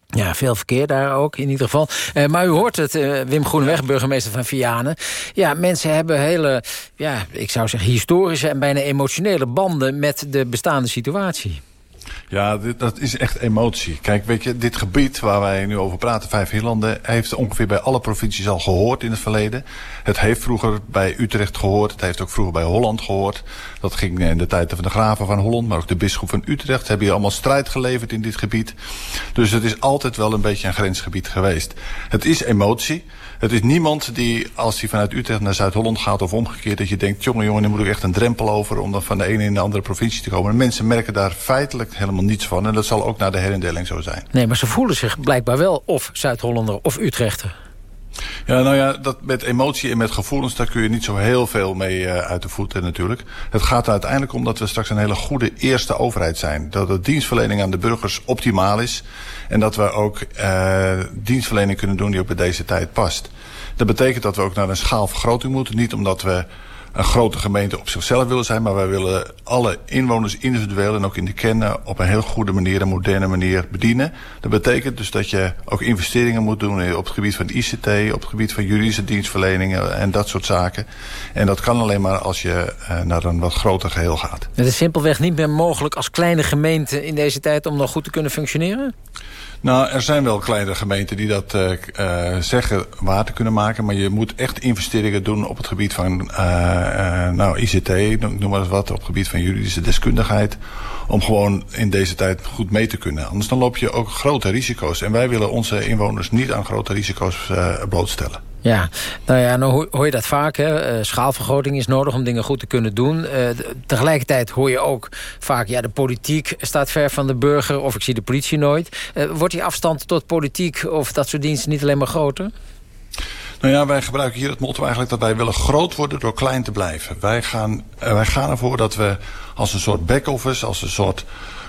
Ja, veel verkeer daar ook in ieder geval. Uh, maar u hoort het, uh, Wim Groeneweg, burgemeester van Vianen. Ja, mensen hebben hele, ja, ik zou zeggen historische en bijna emotionele banden met de bestaande situatie. Ja, dat is echt emotie. Kijk, weet je, dit gebied waar wij nu over praten, Vijf Heerlanden... heeft ongeveer bij alle provincies al gehoord in het verleden. Het heeft vroeger bij Utrecht gehoord. Het heeft ook vroeger bij Holland gehoord. Dat ging in de tijd van de graven van Holland, maar ook de bisschop van Utrecht... hebben hier allemaal strijd geleverd in dit gebied. Dus het is altijd wel een beetje een grensgebied geweest. Het is emotie. Het is niemand die, als hij vanuit Utrecht naar Zuid-Holland gaat of omgekeerd... dat je denkt, jongen, jongen, nu moet ik echt een drempel over... om dan van de ene in de andere provincie te komen. En mensen merken daar feitelijk helemaal niets van. En dat zal ook na de herindeling zo zijn. Nee, maar ze voelen zich blijkbaar wel of Zuid-Hollander of Utrechter. Ja, nou ja, dat met emotie en met gevoelens, daar kun je niet zo heel veel mee uh, uit de voeten natuurlijk. Het gaat er uiteindelijk om dat we straks een hele goede eerste overheid zijn. Dat de dienstverlening aan de burgers optimaal is. En dat we ook uh, dienstverlening kunnen doen die ook bij deze tijd past. Dat betekent dat we ook naar een schaalvergroting moeten. Niet omdat we een grote gemeente op zichzelf willen zijn. Maar wij willen alle inwoners individueel en ook in de kennen op een heel goede manier, een moderne manier bedienen. Dat betekent dus dat je ook investeringen moet doen op het gebied van ICT, op het gebied van juridische dienstverleningen en dat soort zaken. En dat kan alleen maar als je uh, naar een wat groter geheel gaat. Het is simpelweg niet meer mogelijk als kleine gemeente in deze tijd om nog goed te kunnen functioneren? Nou, er zijn wel kleine gemeenten die dat uh, zeggen waar te kunnen maken. Maar je moet echt investeringen doen op het gebied van uh, nou, ICT, noem maar eens wat. Op het gebied van juridische deskundigheid. Om gewoon in deze tijd goed mee te kunnen. Anders dan loop je ook grote risico's. En wij willen onze inwoners niet aan grote risico's blootstellen. Ja, nou ja, nou hoor je dat vaak. Hè? Uh, schaalvergroting is nodig om dingen goed te kunnen doen. Uh, tegelijkertijd hoor je ook vaak... ja, de politiek staat ver van de burger... of ik zie de politie nooit. Uh, wordt die afstand tot politiek of dat soort diensten niet alleen maar groter? Nou ja, wij gebruiken hier het motto eigenlijk dat wij willen groot worden door klein te blijven. Wij gaan, wij gaan ervoor dat we als een soort back-office, als een soort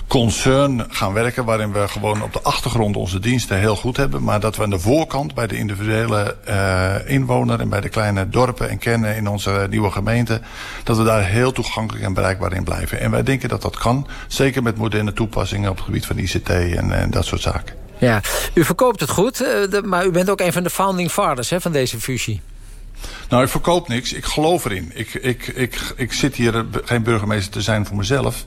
concern gaan werken... waarin we gewoon op de achtergrond onze diensten heel goed hebben... maar dat we aan de voorkant bij de individuele uh, inwoner... en bij de kleine dorpen en kernen in onze nieuwe gemeente... dat we daar heel toegankelijk en bereikbaar in blijven. En wij denken dat dat kan, zeker met moderne toepassingen... op het gebied van ICT en, en dat soort zaken. Ja, u verkoopt het goed, uh, maar u bent ook een van de founding fathers hè, van deze fusie. Nou, ik verkoop niks. Ik geloof erin. Ik, ik, ik, ik zit hier geen burgemeester te zijn voor mezelf.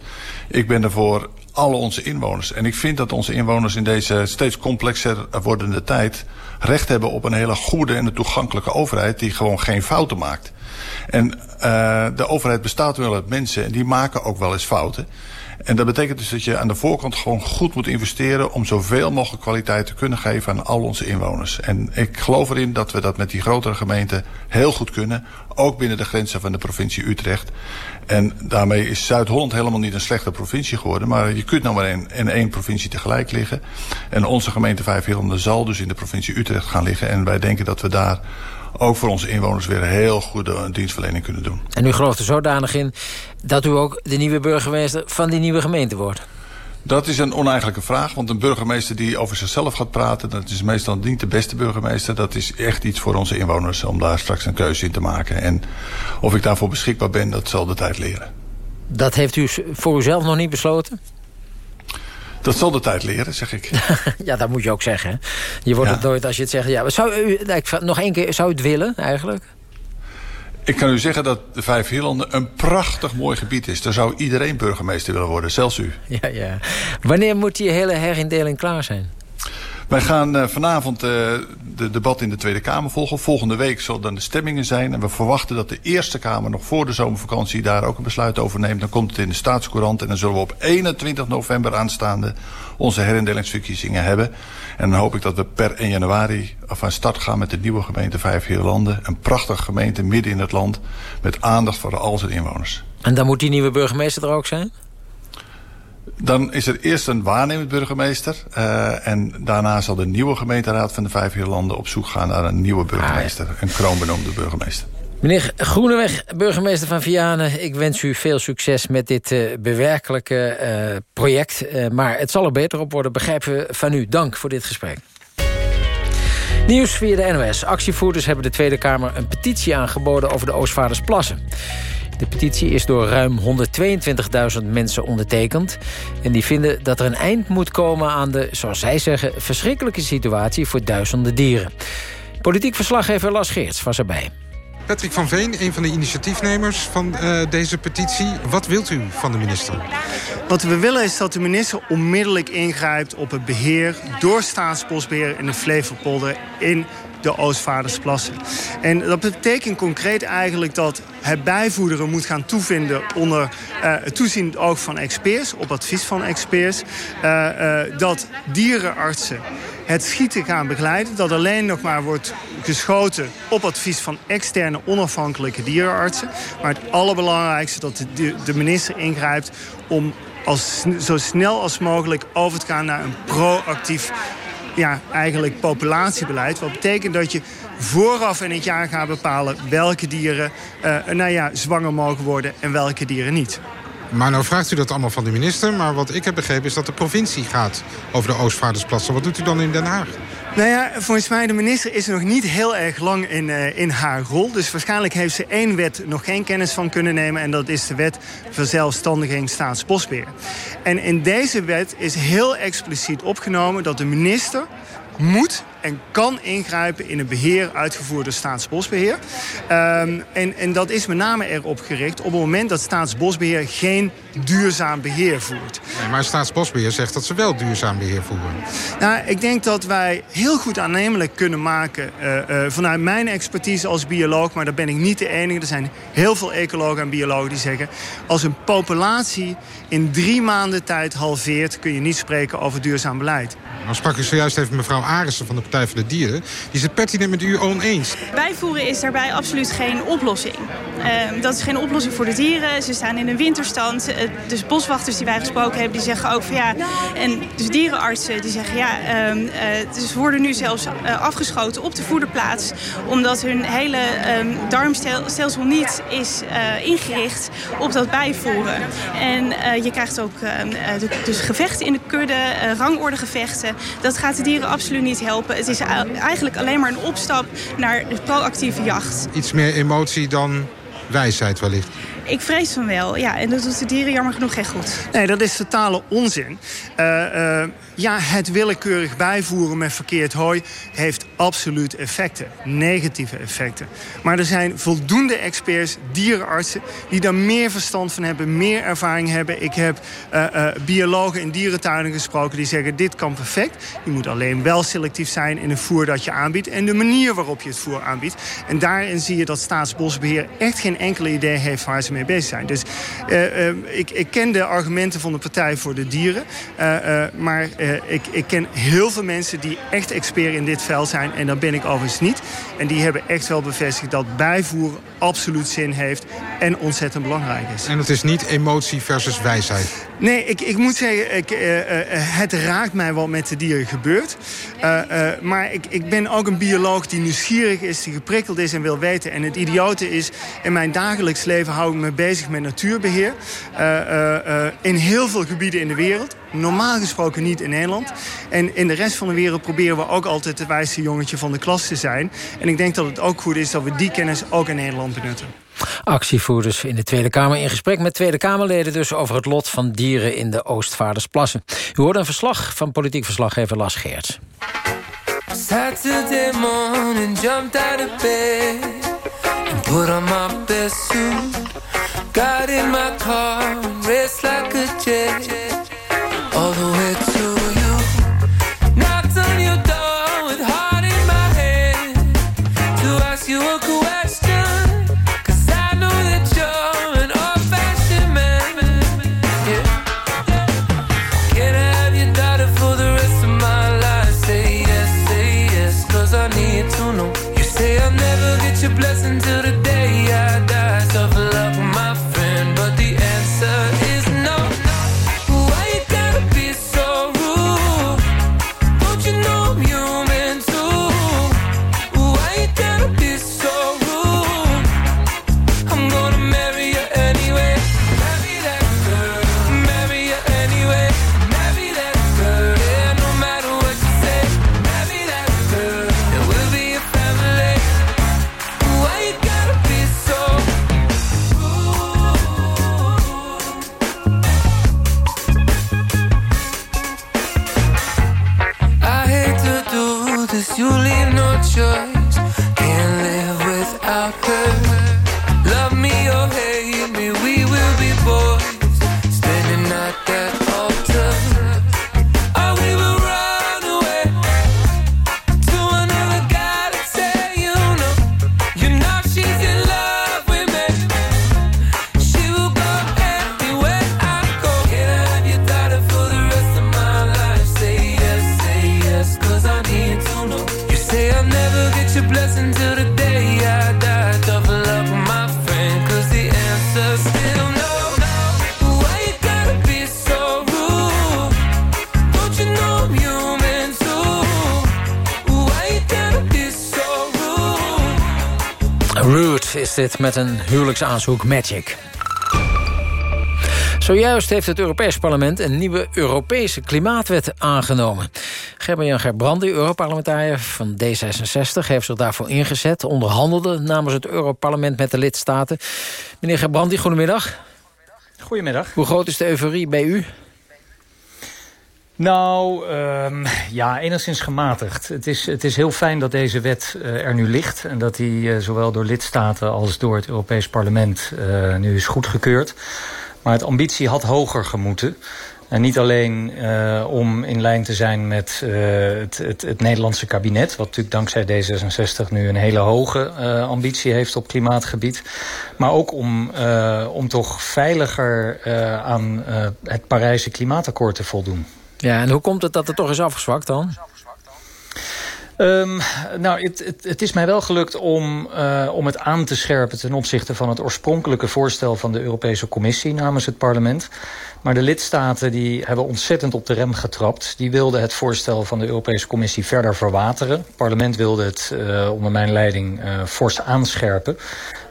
Ik ben er voor alle onze inwoners. En ik vind dat onze inwoners in deze steeds complexer wordende tijd... recht hebben op een hele goede en toegankelijke overheid... die gewoon geen fouten maakt. En uh, de overheid bestaat wel uit mensen en die maken ook wel eens fouten. En dat betekent dus dat je aan de voorkant gewoon goed moet investeren... om zoveel mogelijk kwaliteit te kunnen geven aan al onze inwoners. En ik geloof erin dat we dat met die grotere gemeenten heel goed kunnen. Ook binnen de grenzen van de provincie Utrecht. En daarmee is Zuid-Holland helemaal niet een slechte provincie geworden. Maar je kunt nou maar in, één provincie tegelijk liggen. En onze gemeente Vijfhillenden zal dus in de provincie Utrecht gaan liggen. En wij denken dat we daar ook voor onze inwoners weer een heel goede dienstverlening kunnen doen. En u gelooft er zodanig in dat u ook de nieuwe burgemeester van die nieuwe gemeente wordt? Dat is een oneigenlijke vraag, want een burgemeester die over zichzelf gaat praten... dat is meestal niet de beste burgemeester. Dat is echt iets voor onze inwoners om daar straks een keuze in te maken. En of ik daarvoor beschikbaar ben, dat zal de tijd leren. Dat heeft u voor uzelf nog niet besloten? Dat zal de tijd leren, zeg ik. ja, dat moet je ook zeggen. Je wordt ja. het nooit als je het zegt. Ja, zou u, nog één keer, zou u het willen eigenlijk? Ik kan u zeggen dat de Vijf een prachtig mooi gebied is. Daar zou iedereen burgemeester willen worden, zelfs u. Ja, ja. Wanneer moet die hele herindeling klaar zijn? Wij gaan uh, vanavond uh, de debat in de Tweede Kamer volgen. Volgende week zal dan de stemmingen zijn. En we verwachten dat de Eerste Kamer nog voor de zomervakantie... daar ook een besluit over neemt. Dan komt het in de staatscourant. En dan zullen we op 21 november aanstaande... onze herindelingsverkiezingen hebben. En dan hoop ik dat we per 1 januari van start gaan... met de nieuwe gemeente Vijf Landen. Een prachtige gemeente midden in het land. Met aandacht voor al zijn inwoners. En dan moet die nieuwe burgemeester er ook zijn? Dan is er eerst een waarnemend burgemeester. Uh, en daarna zal de nieuwe gemeenteraad van de Vijf Landen op zoek gaan naar een nieuwe burgemeester. Ah. Een kroonbenoemde burgemeester. Meneer Groeneweg, burgemeester van Vianen. Ik wens u veel succes met dit uh, bewerkelijke uh, project. Uh, maar het zal er beter op worden, begrijpen we van u. Dank voor dit gesprek. Nieuws via de NOS. Actievoerders hebben de Tweede Kamer een petitie aangeboden over de Oostvaardersplassen. De petitie is door ruim 122.000 mensen ondertekend. En die vinden dat er een eind moet komen aan de, zoals zij zeggen... verschrikkelijke situatie voor duizenden dieren. Politiek verslaggever Las Geerts was erbij. Patrick van Veen, een van de initiatiefnemers van uh, deze petitie. Wat wilt u van de minister? Wat we willen is dat de minister onmiddellijk ingrijpt op het beheer... door Staatsbosbeheer in de Flevopolder in de Oostvaardersplassen. En dat betekent concreet eigenlijk dat het bijvoederen moet gaan toevinden onder uh, het toeziend oog van experts, op advies van experts. Uh, uh, dat dierenartsen het schieten gaan begeleiden. Dat alleen nog maar wordt geschoten op advies van externe onafhankelijke dierenartsen. Maar het allerbelangrijkste dat de, de minister ingrijpt om als, zo snel als mogelijk over te gaan naar een proactief ja, eigenlijk populatiebeleid. Wat betekent dat je vooraf in het jaar gaat bepalen welke dieren uh, nou ja, zwanger mogen worden en welke dieren niet. Maar nou vraagt u dat allemaal van de minister. Maar wat ik heb begrepen is dat de provincie gaat over de Oostvaardersplassen. Wat doet u dan in Den Haag? Nou ja, volgens mij de minister is nog niet heel erg lang in, uh, in haar rol. Dus waarschijnlijk heeft ze één wet nog geen kennis van kunnen nemen... en dat is de wet verzelfstandiging staatsbosbeheer. En in deze wet is heel expliciet opgenomen dat de minister moet en kan ingrijpen in het beheer uitgevoerd door Staatsbosbeheer. Um, en, en dat is met name erop gericht op het moment dat Staatsbosbeheer geen duurzaam beheer voert. Nee, maar Staatsbosbeheer zegt dat ze wel duurzaam beheer voeren. Nou, ik denk dat wij heel goed aannemelijk kunnen maken uh, uh, vanuit mijn expertise als bioloog, maar daar ben ik niet de enige. Er zijn heel veel ecologen en biologen die zeggen als een populatie in drie maanden tijd halveert, kun je niet spreken over duurzaam beleid. Nou sprak ik zojuist even mevrouw Arissen van de Partij voor de Dieren. Die is het pertinent met u oneens. Bijvoeren is daarbij absoluut geen oplossing. Uh, dat is geen oplossing voor de dieren. Ze staan in een winterstand. Uh, dus boswachters die wij gesproken hebben, die zeggen ook van ja... en dus dierenartsen die zeggen ja, dus worden nu zelfs afgeschoten op de voederplaats... omdat hun hele darmstelsel niet is ingericht op dat bijvoeren. En je krijgt ook dus gevechten in de kudde, rangordegevechten. Dat gaat de dieren absoluut niet helpen. Het is eigenlijk alleen maar een opstap naar de proactieve jacht. Iets meer emotie dan wijsheid wellicht. Ik vrees van wel, ja. En dat doet de dieren jammer genoeg geen goed. Nee, dat is totale onzin. Uh, uh, ja, het willekeurig bijvoeren met verkeerd hooi... heeft absoluut effecten, negatieve effecten. Maar er zijn voldoende experts, dierenartsen... die daar meer verstand van hebben, meer ervaring hebben. Ik heb uh, biologen in dierentuinen gesproken die zeggen... dit kan perfect. Je moet alleen wel selectief zijn in het voer dat je aanbiedt... en de manier waarop je het voer aanbiedt. En daarin zie je dat Staatsbosbeheer echt geen enkele idee heeft... waar ze mee bezig zijn. Dus ik, ik ken de argumenten van de Partij voor de Dieren... maar ik, ik, ken heel veel mensen die echt expert in dit veld zijn. En dat ben ik overigens niet. En die hebben echt wel bevestigd dat bijvoeren absoluut zin heeft. En ontzettend belangrijk is. En het is niet emotie versus wijsheid? Nee, ik, ik moet zeggen, ik, het raakt mij wat met de dieren gebeurt. Maar ik, ik ben ook een bioloog die nieuwsgierig is, die geprikkeld is en wil weten. En het idiote is, in mijn dagelijks leven hou ik me bezig met natuurbeheer. in heel veel gebieden in de wereld. Normaal gesproken niet in Nederland. En in de rest van de wereld proberen we ook altijd het wijste jongetje van de klas te zijn. En ik denk dat het ook goed is dat we die kennis ook in Nederland benutten. Actievoerders in de Tweede Kamer in gesprek met Tweede Kamerleden... dus over het lot van dieren in de Oostvaardersplassen. U hoort een verslag van politiek verslaggever Las Geert. Saturday morning, jumped out of bed And put on my best suit. Got in my car, raced like a jet. All the way to dit met een huwelijksaanzoek Magic. Zojuist heeft het Europees Parlement een nieuwe Europese klimaatwet aangenomen. Gerben-Jan Gerbrandi, Europarlementariër van D66... heeft zich daarvoor ingezet, onderhandelde namens het Europarlement met de lidstaten. Meneer Gerbrandi, goedemiddag. Goedemiddag. Hoe groot is de euforie bij u? Nou, um, ja, enigszins gematigd. Het is, het is heel fijn dat deze wet uh, er nu ligt... en dat die uh, zowel door lidstaten als door het Europees Parlement uh, nu is goedgekeurd. Maar het ambitie had hoger gemoeten. En niet alleen om in lijn te zijn met het, het, het Nederlandse kabinet... wat natuurlijk dankzij D66 nu een hele hoge ambitie heeft op klimaatgebied... maar ook om, om toch veiliger aan het Parijse klimaatakkoord te voldoen. Ja, en hoe komt het dat het toch is afgezwakt dan? Um, nou, het, het, het, is mij wel gelukt om, uh, om het aan te scherpen... ten opzichte van het oorspronkelijke voorstel van de Europese Commissie namens het parlement. Maar de lidstaten die hebben ontzettend op de rem getrapt. Die wilden het voorstel van de Europese Commissie verder verwateren. Het parlement wilde het uh, onder mijn leiding uh, fors aanscherpen.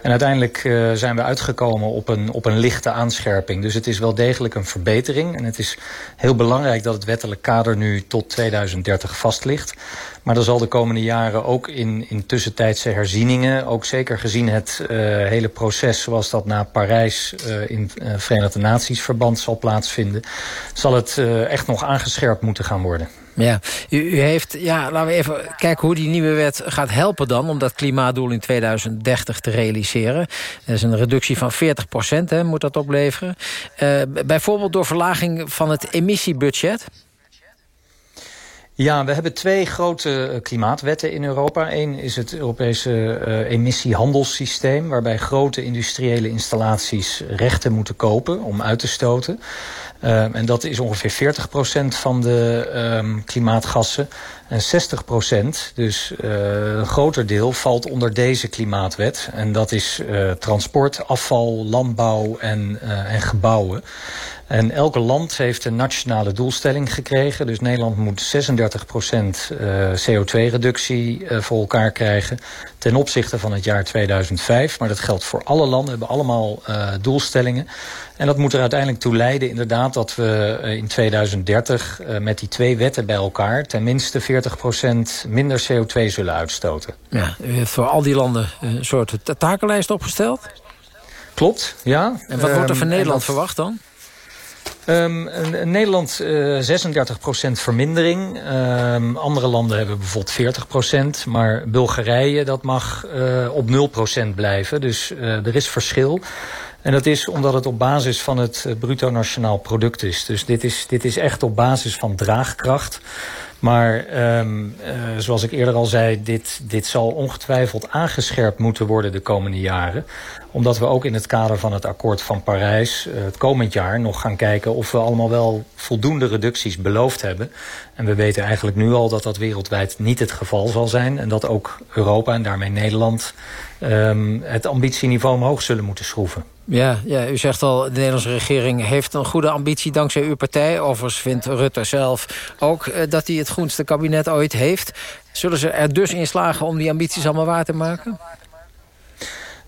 En uiteindelijk uh, zijn we uitgekomen op een, op een lichte aanscherping. Dus het is wel degelijk een verbetering. En het is heel belangrijk dat het wettelijk kader nu tot 2030 vast ligt. Maar er zal de komende jaren ook in, in tussentijdse herzieningen... ook zeker gezien het uh, hele proces zoals dat na Parijs uh, in Verenigde Naties verband zal plaatsvinden... zal het echt nog aangescherpt moeten gaan worden. Ja, u, heeft, ja, laten we even kijken hoe die nieuwe wet gaat helpen dan... om dat klimaatdoel in 2030 te realiseren. Dat is een reductie van 40 procent, moet dat opleveren. Uh, bijvoorbeeld door verlaging van het emissiebudget... Ja, we hebben twee grote klimaatwetten in Europa. Eén is het Europese uh, emissiehandelssysteem... waarbij grote industriële installaties rechten moeten kopen om uit te stoten. Uh, en dat is ongeveer 40% van de um, klimaatgassen. En 60%, dus uh, een groter deel, valt onder deze klimaatwet. En dat is uh, transport, afval, landbouw en, uh, en gebouwen. En elke land heeft een nationale doelstelling gekregen. Dus Nederland moet 36% CO2-reductie voor elkaar krijgen... ten opzichte van het jaar 2005. Maar dat geldt voor alle landen, we hebben allemaal doelstellingen. En dat moet er uiteindelijk toe leiden inderdaad dat we in 2030... Uh, met die twee wetten bij elkaar tenminste 40% minder CO2 zullen uitstoten. Ja, u heeft voor al die landen een soort takenlijst opgesteld? Klopt, ja. En wat wordt er van um, Nederland dat... verwacht dan? Um, in Nederland uh, 36% vermindering. Um, andere landen hebben bijvoorbeeld 40%. Maar Bulgarije dat mag uh, op 0% blijven. Dus uh, er is verschil. En dat is omdat het op basis van het bruto nationaal product is. Dus dit is, dit is echt op basis van draagkracht. Maar um, uh, zoals ik eerder al zei, dit, dit zal ongetwijfeld aangescherpt moeten worden de komende jaren. Omdat we ook in het kader van het akkoord van Parijs uh, het komend jaar nog gaan kijken of we allemaal wel voldoende reducties beloofd hebben. En we weten eigenlijk nu al dat dat wereldwijd niet het geval zal zijn. En dat ook Europa en daarmee Nederland um, het ambitieniveau omhoog zullen moeten schroeven. Ja, ja, u zegt al, de Nederlandse regering heeft een goede ambitie dankzij uw partij. Overigens vindt Rutte zelf ook uh, dat hij het groenste kabinet ooit heeft. Zullen ze er dus in slagen om die ambities allemaal waar te maken?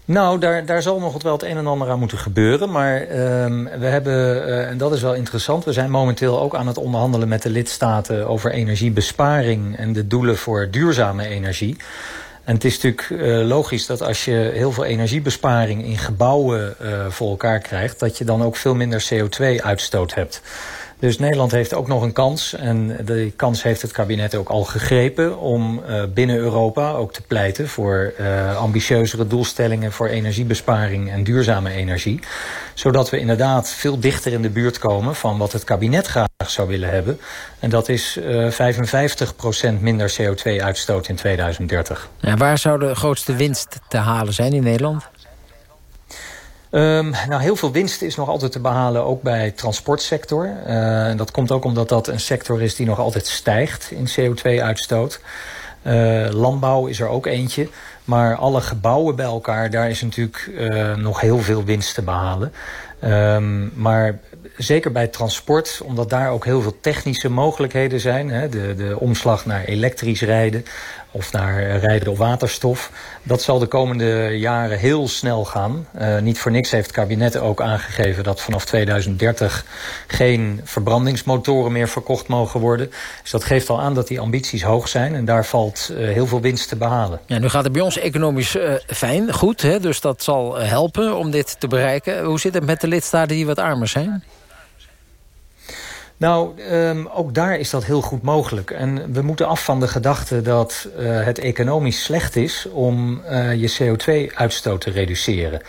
Nou, daar, daar zal nog wel het een en ander aan moeten gebeuren. Maar um, we hebben, uh, en dat is wel interessant... we zijn momenteel ook aan het onderhandelen met de lidstaten... over energiebesparing en de doelen voor duurzame energie... En het is natuurlijk uh, logisch dat als je heel veel energiebesparing in gebouwen uh, voor elkaar krijgt... dat je dan ook veel minder CO2-uitstoot hebt. Dus Nederland heeft ook nog een kans. En die kans heeft het kabinet ook al gegrepen om uh, binnen Europa ook te pleiten voor uh, ambitieuzere doelstellingen voor energiebesparing en duurzame energie. Zodat we inderdaad veel dichter in de buurt komen van wat het kabinet graag zou willen hebben. En dat is uh, 55% minder CO2-uitstoot in 2030. Ja, waar zou de grootste winst te halen zijn in Nederland? Um, nou, heel veel winst is nog altijd te behalen, ook bij transportsector. Uh, dat komt ook omdat dat een sector is die nog altijd stijgt in CO2-uitstoot. Uh, landbouw is er ook eentje. Maar alle gebouwen bij elkaar, daar is natuurlijk uh, nog heel veel winst te behalen. Um, maar zeker bij transport, omdat daar ook heel veel technische mogelijkheden zijn. Hè, de, de omslag naar elektrisch rijden of naar rijden op waterstof. Dat zal de komende jaren heel snel gaan. Uh, niet voor niks heeft het kabinet ook aangegeven dat vanaf 2030 geen verbrandingsmotoren meer verkocht mogen worden. Dus dat geeft al aan dat die ambities hoog zijn en daar valt uh, heel veel winst te behalen. Ja, nu gaat het bij ons economisch uh, fijn, goed, hè, dus dat zal helpen om dit te bereiken. Hoe zit het met de lidstaten die wat armer zijn? Nou, um, ook daar is dat heel goed mogelijk. En we moeten af van de gedachte dat uh, het economisch slecht is om uh, je CO2-uitstoot te reduceren.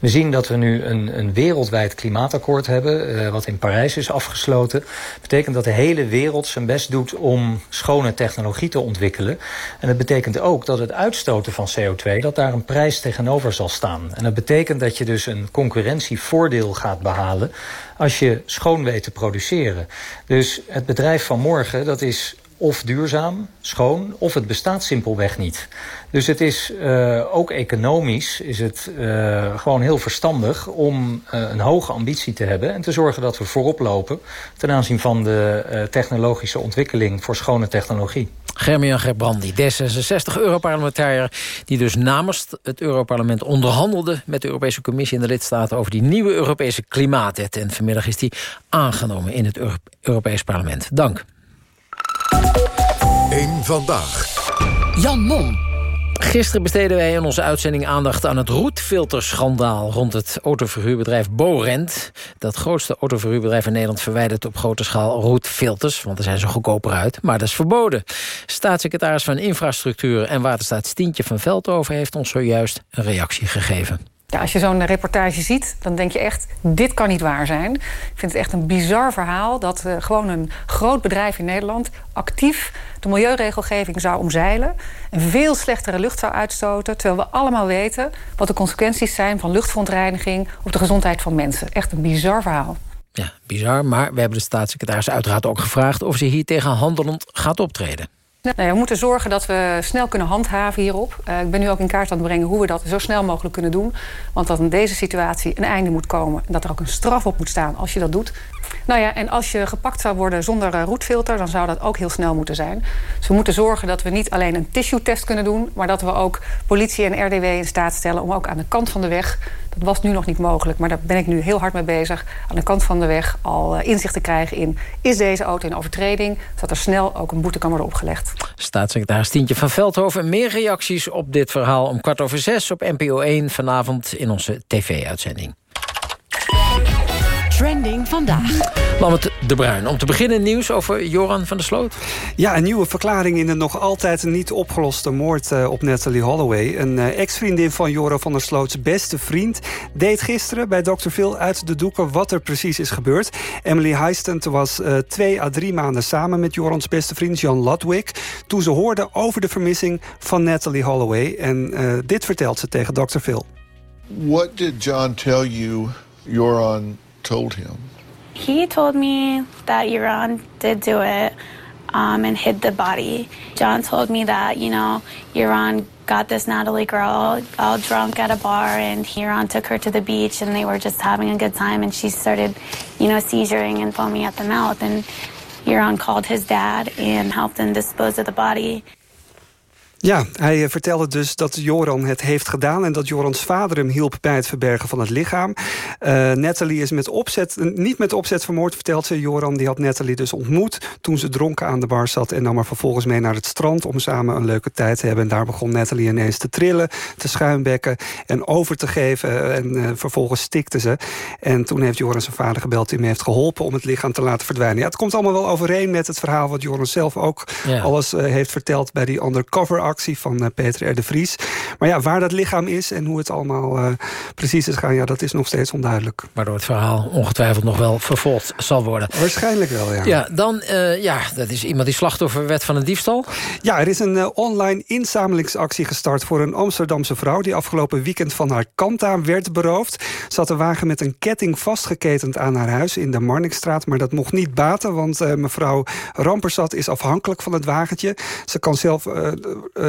We zien dat we nu een, een wereldwijd klimaatakkoord hebben, uh, wat in Parijs is afgesloten. Betekent dat de hele wereld zijn best doet om schone technologie te ontwikkelen. En dat betekent ook dat het uitstoten van CO2, dat daar een prijs tegenover zal staan. En dat betekent dat je dus een concurrentievoordeel gaat behalen als je schoon weet te produceren. Dus het bedrijf van morgen, dat is of duurzaam, schoon, of het bestaat simpelweg niet. Dus het is uh, ook economisch is het uh, gewoon heel verstandig om uh, een hoge ambitie te hebben... en te zorgen dat we voorop lopen ten aanzien van de technologische ontwikkeling voor schone technologie. Germian Gerbrandi, D66-europarlementariër... die dus namens het Europarlement onderhandelde... met de Europese Commissie en de lidstaten... over die nieuwe Europese klimaatwet. En vanmiddag is die aangenomen in het Euro Europees Parlement. Dank. Eén vandaag. Jan Mom. Gisteren besteden wij in onze uitzending aandacht aan het roetfilterschandaal... rond het autoverhuurbedrijf Borent. Dat grootste autoverhuurbedrijf in Nederland verwijdert op grote schaal roetfilters... want daar zijn ze goedkoper uit, maar dat is verboden. Staatssecretaris van Infrastructuur en Waterstaat Stientje van Veldhoven... heeft ons zojuist een reactie gegeven. Als je zo'n reportage ziet, dan denk je echt... dit kan niet waar zijn. Ik vind het echt een bizar verhaal... dat uh, gewoon een groot bedrijf in Nederland... actief de milieuregelgeving zou omzeilen... en veel slechtere lucht zou uitstoten... terwijl we allemaal weten wat de consequenties zijn... van luchtverontreiniging op de gezondheid van mensen. Echt een bizar verhaal. Ja, bizar, maar we hebben de staatssecretaris uiteraard ook gevraagd... of ze hier tegen handelend gaat optreden. Nou ja, we moeten zorgen dat we snel kunnen handhaven hierop. Uh, ik ben nu ook in kaart aan het brengen hoe we dat zo snel mogelijk kunnen doen. Want dat in deze situatie een einde moet komen. En dat er ook een straf op moet staan als je dat doet. Nou ja, en als je gepakt zou worden zonder roetfilter... dan zou dat ook heel snel moeten zijn. Dus we moeten zorgen dat we niet alleen een tissue-test kunnen doen... maar dat we ook politie en RDW in staat stellen... om ook aan de kant van de weg, dat was nu nog niet mogelijk... maar daar ben ik nu heel hard mee bezig... aan de kant van de weg al uh, inzicht te krijgen in... is deze auto in overtreding, zodat er snel ook een boete kan worden opgelegd. Staatssecretaris Tientje van Veldhoven. Meer reacties op dit verhaal om kwart over zes op NPO 1... vanavond in onze tv-uitzending. Trending vandaag. Lambert de Bruin, om te beginnen nieuws over Joran van der Sloot. Ja, een nieuwe verklaring in de nog altijd niet opgeloste moord uh, op Natalie Holloway. Een uh, ex-vriendin van Joran van der Sloots beste vriend... deed gisteren bij Dr. Phil uit de doeken wat er precies is gebeurd. Emily Heistent was uh, twee à drie maanden samen met Jorans beste vriend Jan Ludwig... toen ze hoorde over de vermissing van Natalie Holloway. En dit vertelt ze tegen Dr. Phil. What did John tell you Joran told him? He told me that Iran did do it um, and hid the body. John told me that, you know, Iran got this Natalie girl all drunk at a bar and Iran took her to the beach and they were just having a good time and she started, you know, seizuring and foaming at the mouth and Iran called his dad and helped him dispose of the body. Ja, hij vertelde dus dat Joran het heeft gedaan... en dat Jorans vader hem hielp bij het verbergen van het lichaam. Uh, Natalie is met opzet, niet met opzet vermoord, vertelt ze. Joran die had Natalie dus ontmoet toen ze dronken aan de bar zat... en nam haar vervolgens mee naar het strand om samen een leuke tijd te hebben. En daar begon Natalie ineens te trillen, te schuimbekken en over te geven. En uh, vervolgens stikte ze. En toen heeft Joran zijn vader gebeld die hem heeft geholpen... om het lichaam te laten verdwijnen. Ja, het komt allemaal wel overeen met het verhaal wat Joran zelf ook... Ja. alles uh, heeft verteld bij die undercover actie van uh, Peter R. de Vries. Maar ja, waar dat lichaam is en hoe het allemaal uh, precies is gaan... ja, dat is nog steeds onduidelijk. Waardoor het verhaal ongetwijfeld nog wel vervolgd zal worden. Waarschijnlijk wel, ja. Ja, dan, uh, ja, dat is iemand die slachtoffer werd van een diefstal. Ja, er is een online inzamelingsactie gestart voor een Amsterdamse vrouw... die afgelopen weekend van haar kanta werd beroofd. Ze had een wagen met een ketting vastgeketend aan haar huis in de Marnixstraat... maar dat mocht niet baten, want mevrouw Rampersat is afhankelijk van het wagentje. Ze kan zelf eh,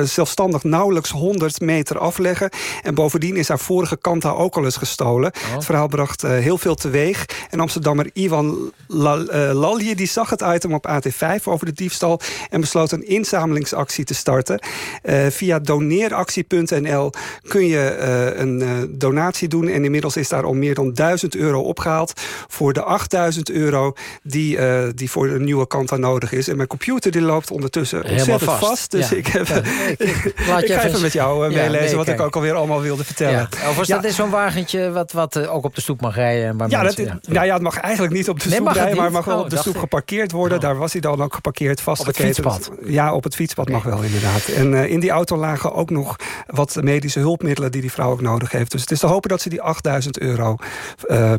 zelfstandig nauwelijks 100 meter afleggen. En bovendien is haar vorige Kanta ook al eens gestolen. Oh. Het verhaal bracht eh, heel veel teweeg. En Amsterdammer Ivan La- eh, Lalje die zag het item op AT5 over de diefstal... en besloot een inzamelingsactie te starten. Eh, via doneeractie.nl kun je eh, een eh, donatie doen. En inmiddels is daar al meer dan 1000 euro opgehaald... voor de 8000 euro die, eh, die voor de nieuwe Kanta nodig is. En mijn computer die loopt ondertussen ontzettend vast. vast. dus Ja. ik, heb, Ja, ik- ik- laat ik je ga even- even met jou eh, Ja, meelezen... nee, wat kijk. ik ook alweer allemaal wilde vertellen. Ja. Ja. dat is zo'n wagentje wat, wat eh, ook op de stoep mag rijden. Maar Ja, dat, nou ja, het mag eigenlijk niet op de Nee, stoep mag het rijden... maar het mag wel Oh, op de stoep ik. geparkeerd worden. Daar was hij dan ook geparkeerd, vastgeketend. fietspad? Ja, op het fietspad mag wel inderdaad. En eh, in die auto lagen ook nog wat medische hulpmiddelen... die die vrouw ook nodig heeft. Dus het is te hopen dat ze die 8000 euro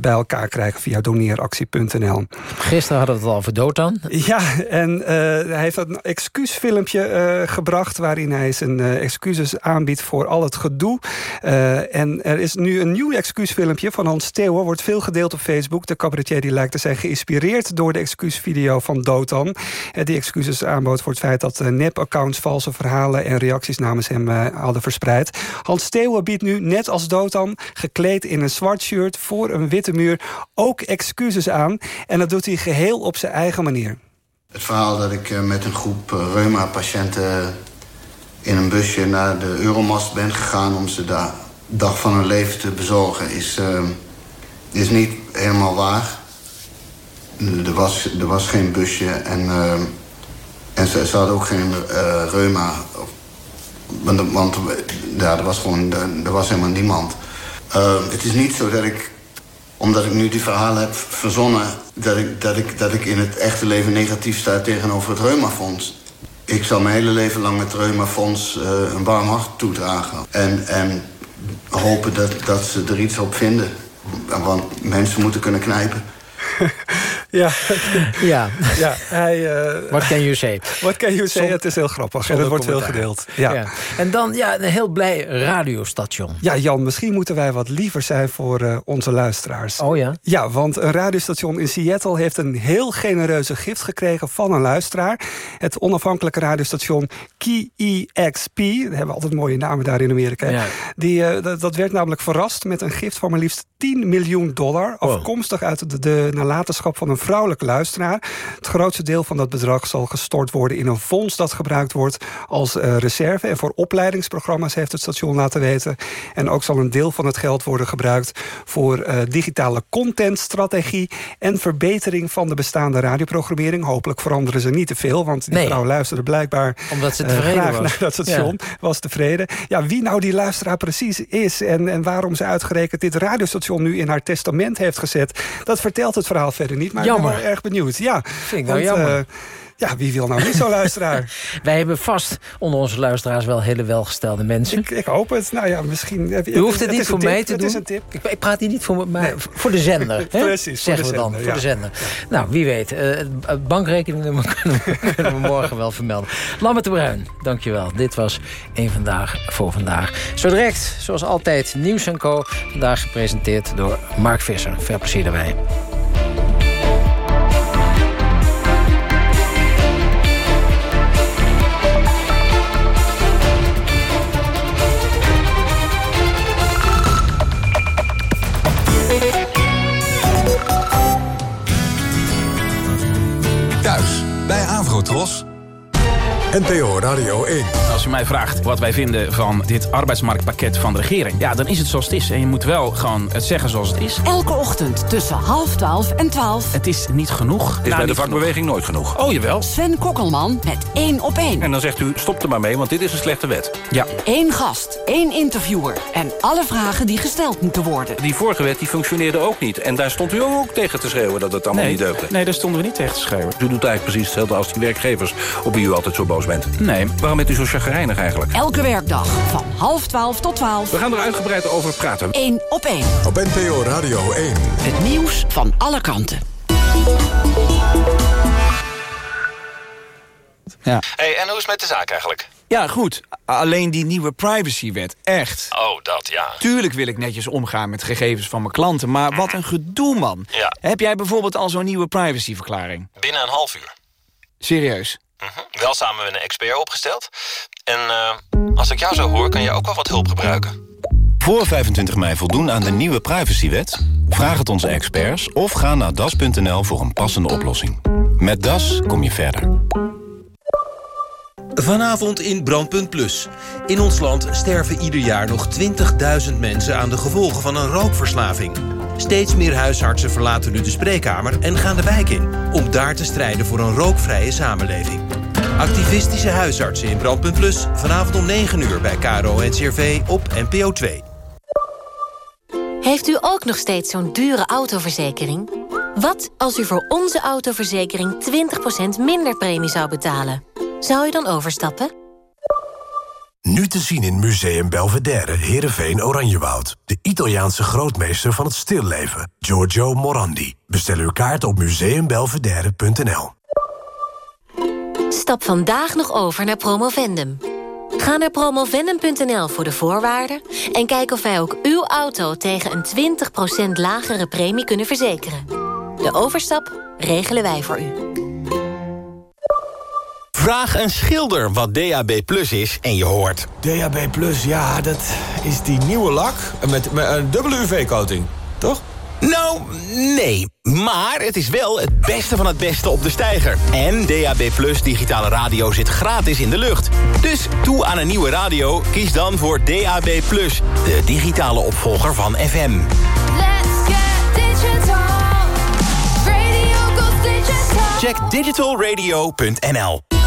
bij elkaar krijgen... via doneeractie.nl. Gisteren hadden we het al over Dotan. Ja, en hij heeft een excuusfilmpje gebracht... waarin hij zijn eh, excuses aanbiedt voor al het gedoe. Eh, en er is nu een nieuw excuusfilmpje van Hans Steeuwen. Wordt veel gedeeld op Facebook. De cabaretier die lijkt te zijn geïnspireerd... door de excuusvideo van Dotan. Eh, die excuses aanbood voor het feit dat nep-accounts... valse verhalen en reacties namens hem hadden verspreid. Hans Steeuwen biedt nu, net als Dotan... gekleed in een zwart shirt voor een witte muur... ook excuses aan. En dat doet hij geheel op zijn eigen manier. Het verhaal dat ik met een groep reuma-patiënten in een busje naar de Euromast ben gegaan om ze de dag van hun leven te bezorgen, is, eh, is niet helemaal waar. Er was, er was geen busje en, eh, en ze, ze hadden ook geen eh, reuma. Want, want ja, er was gewoon er, er was helemaal niemand. Eh, het is niet zo dat ik omdat ik nu die verhalen heb verzonnen... dat ik, dat ik, dat ik in het echte leven negatief sta tegenover het Reumafonds. Ik zal mijn hele leven lang het Reumafonds uh, een warm hart toedragen. En, en hopen dat, dat ze er iets op vinden. Want mensen moeten kunnen knijpen. Ja. Ja. ja hij, uh, What can you say? What can you say? Het is heel grappig. En het wordt veel commentaar. gedeeld. Ja. Ja. En dan ja, een heel blij radiostation. Ja, Jan, misschien moeten wij wat liever zijn voor uh, onze luisteraars. Oh ja? Ja, want een radiostation in Seattle heeft een heel genereuze gift gekregen van een luisteraar. Het onafhankelijke radiostation KEXP. We hebben altijd mooie namen daar in Amerika. Ja. Die, uh, dat, dat werd namelijk verrast met een gift van maar liefst 10 miljoen dollar. Wow. Afkomstig uit de, de nalatenschap van een vrouwelijke luisteraar. Het grootste deel van dat bedrag zal gestort worden in een fonds dat gebruikt wordt als uh, reserve. En voor opleidingsprogramma's heeft het station laten weten. En ook zal een deel van het geld worden gebruikt voor uh, digitale contentstrategie en verbetering van de bestaande radioprogrammering. Hopelijk veranderen ze niet te veel, want die Nee. vrouw luisterde blijkbaar Omdat ze uh, tevreden graag was. naar dat station. Was tevreden. Ja, wie nou die luisteraar precies is en, en waarom ze uitgerekend dit radiostation nu in haar testament heeft gezet, dat vertelt het verhaal verder niet. Maar Jammer. ik ben erg benieuwd. Ja, Vind ik nou want, jammer. eh, ja, wie wil nou niet zo'n luisteraar? Wij hebben vast onder onze luisteraars wel hele welgestelde mensen. ik, ik hoop het. Nou ja, misschien... U hoeft het, niet voor mij te het doen. is een tip. Ik, ik praat hier niet voor, me, maar voor de zender. hè? Precies, voor Zeggen de we dan, zender, voor de zender. Nou, wie weet. het bankrekeningnummer kunnen we, kunnen we morgen wel vermelden. Lambert de Bruin, dankjewel. Dit was één Vandaag voor Vandaag. Zo direct, zoals altijd, Nieuws en Co. Vandaag gepresenteerd door Mark Visser. Veel plezier daarbij. voz NPO Radio 1. Als u mij vraagt wat wij vinden van dit arbeidsmarktpakket van de regering... ja, dan is het zoals het is. En je moet wel gewoon het zeggen zoals het is. Elke ochtend tussen half twaalf en twaalf. Het is niet genoeg. is bij de vakbeweging nooit genoeg. Oh, jawel. Sven Kokkelman met één op één. En dan zegt u, stop er maar mee, want dit is een slechte wet. Ja. Eén gast, één interviewer en alle vragen die gesteld moeten worden. Die vorige wet die functioneerde ook niet. En daar stond u ook tegen te schreeuwen dat het allemaal Nee, niet deugde. nee, daar stonden we niet tegen te schreeuwen. U doet eigenlijk precies hetzelfde als die werkgevers op wie u altijd zo boos bent. Nee. Waarom bent u zo chagrijnig eigenlijk? Elke werkdag van half twaalf tot twaalf. We gaan er uitgebreid over praten. Eén op één. Op NPO Radio 1. Het nieuws van alle kanten. Ja. hey, en hoe is het met de zaak eigenlijk? ja, goed. Alleen die nieuwe privacywet, echt. Oh, dat, ja. Tuurlijk wil ik netjes omgaan met gegevens van mijn klanten... maar wat een gedoe, man. Ja. Heb jij bijvoorbeeld al zo'n nieuwe privacyverklaring? Binnen een half uur. Serieus? Mhm. Wel samen met een expert opgesteld. En uh, als ik jou zo hoor, kan je ook wel wat hulp gebruiken. Voor 25 mei voldoen aan de nieuwe privacywet? Vraag het onze experts of ga naar das.nl voor een passende oplossing. Met Das kom je verder. Vanavond in Brandpunt Plus. In ons land sterven ieder jaar nog 20.000 mensen aan de gevolgen van een rookverslaving. Steeds meer huisartsen verlaten nu de spreekkamer en gaan de wijk in... om daar te strijden voor een rookvrije samenleving. Activistische huisartsen in Brandpunt Plus. Vanavond om 9 uur bij KRO en CRV op NPO 2. Heeft u ook nog steeds zo'n dure autoverzekering? Wat als u voor onze autoverzekering 20% minder premie zou betalen? Zou u dan overstappen? Nu te zien in Museum Belvedere, Heerenveen, Oranjewoud. De Italiaanse grootmeester van het stilleven, Giorgio Morandi. Bestel uw kaart op museumbelvedere.nl. Stap vandaag nog over naar Promovendum. Ga naar promovendum.nl voor de voorwaarden... en kijk of wij ook uw auto tegen een 20% lagere premie kunnen verzekeren. De overstap regelen wij voor u. Vraag een schilder wat DAB Plus is en je hoort. DAB Plus, ja, dat is die nieuwe lak met, met een dubbele UV-coating, toch? Nou, nee. Maar het is wel het beste van het beste op de steiger. En DAB Plus digitale radio zit gratis in de lucht. Dus toe aan een nieuwe radio, kies dan voor DAB Plus. De digitale opvolger van FM. Let's get digital. Radio Check digitalradio.nl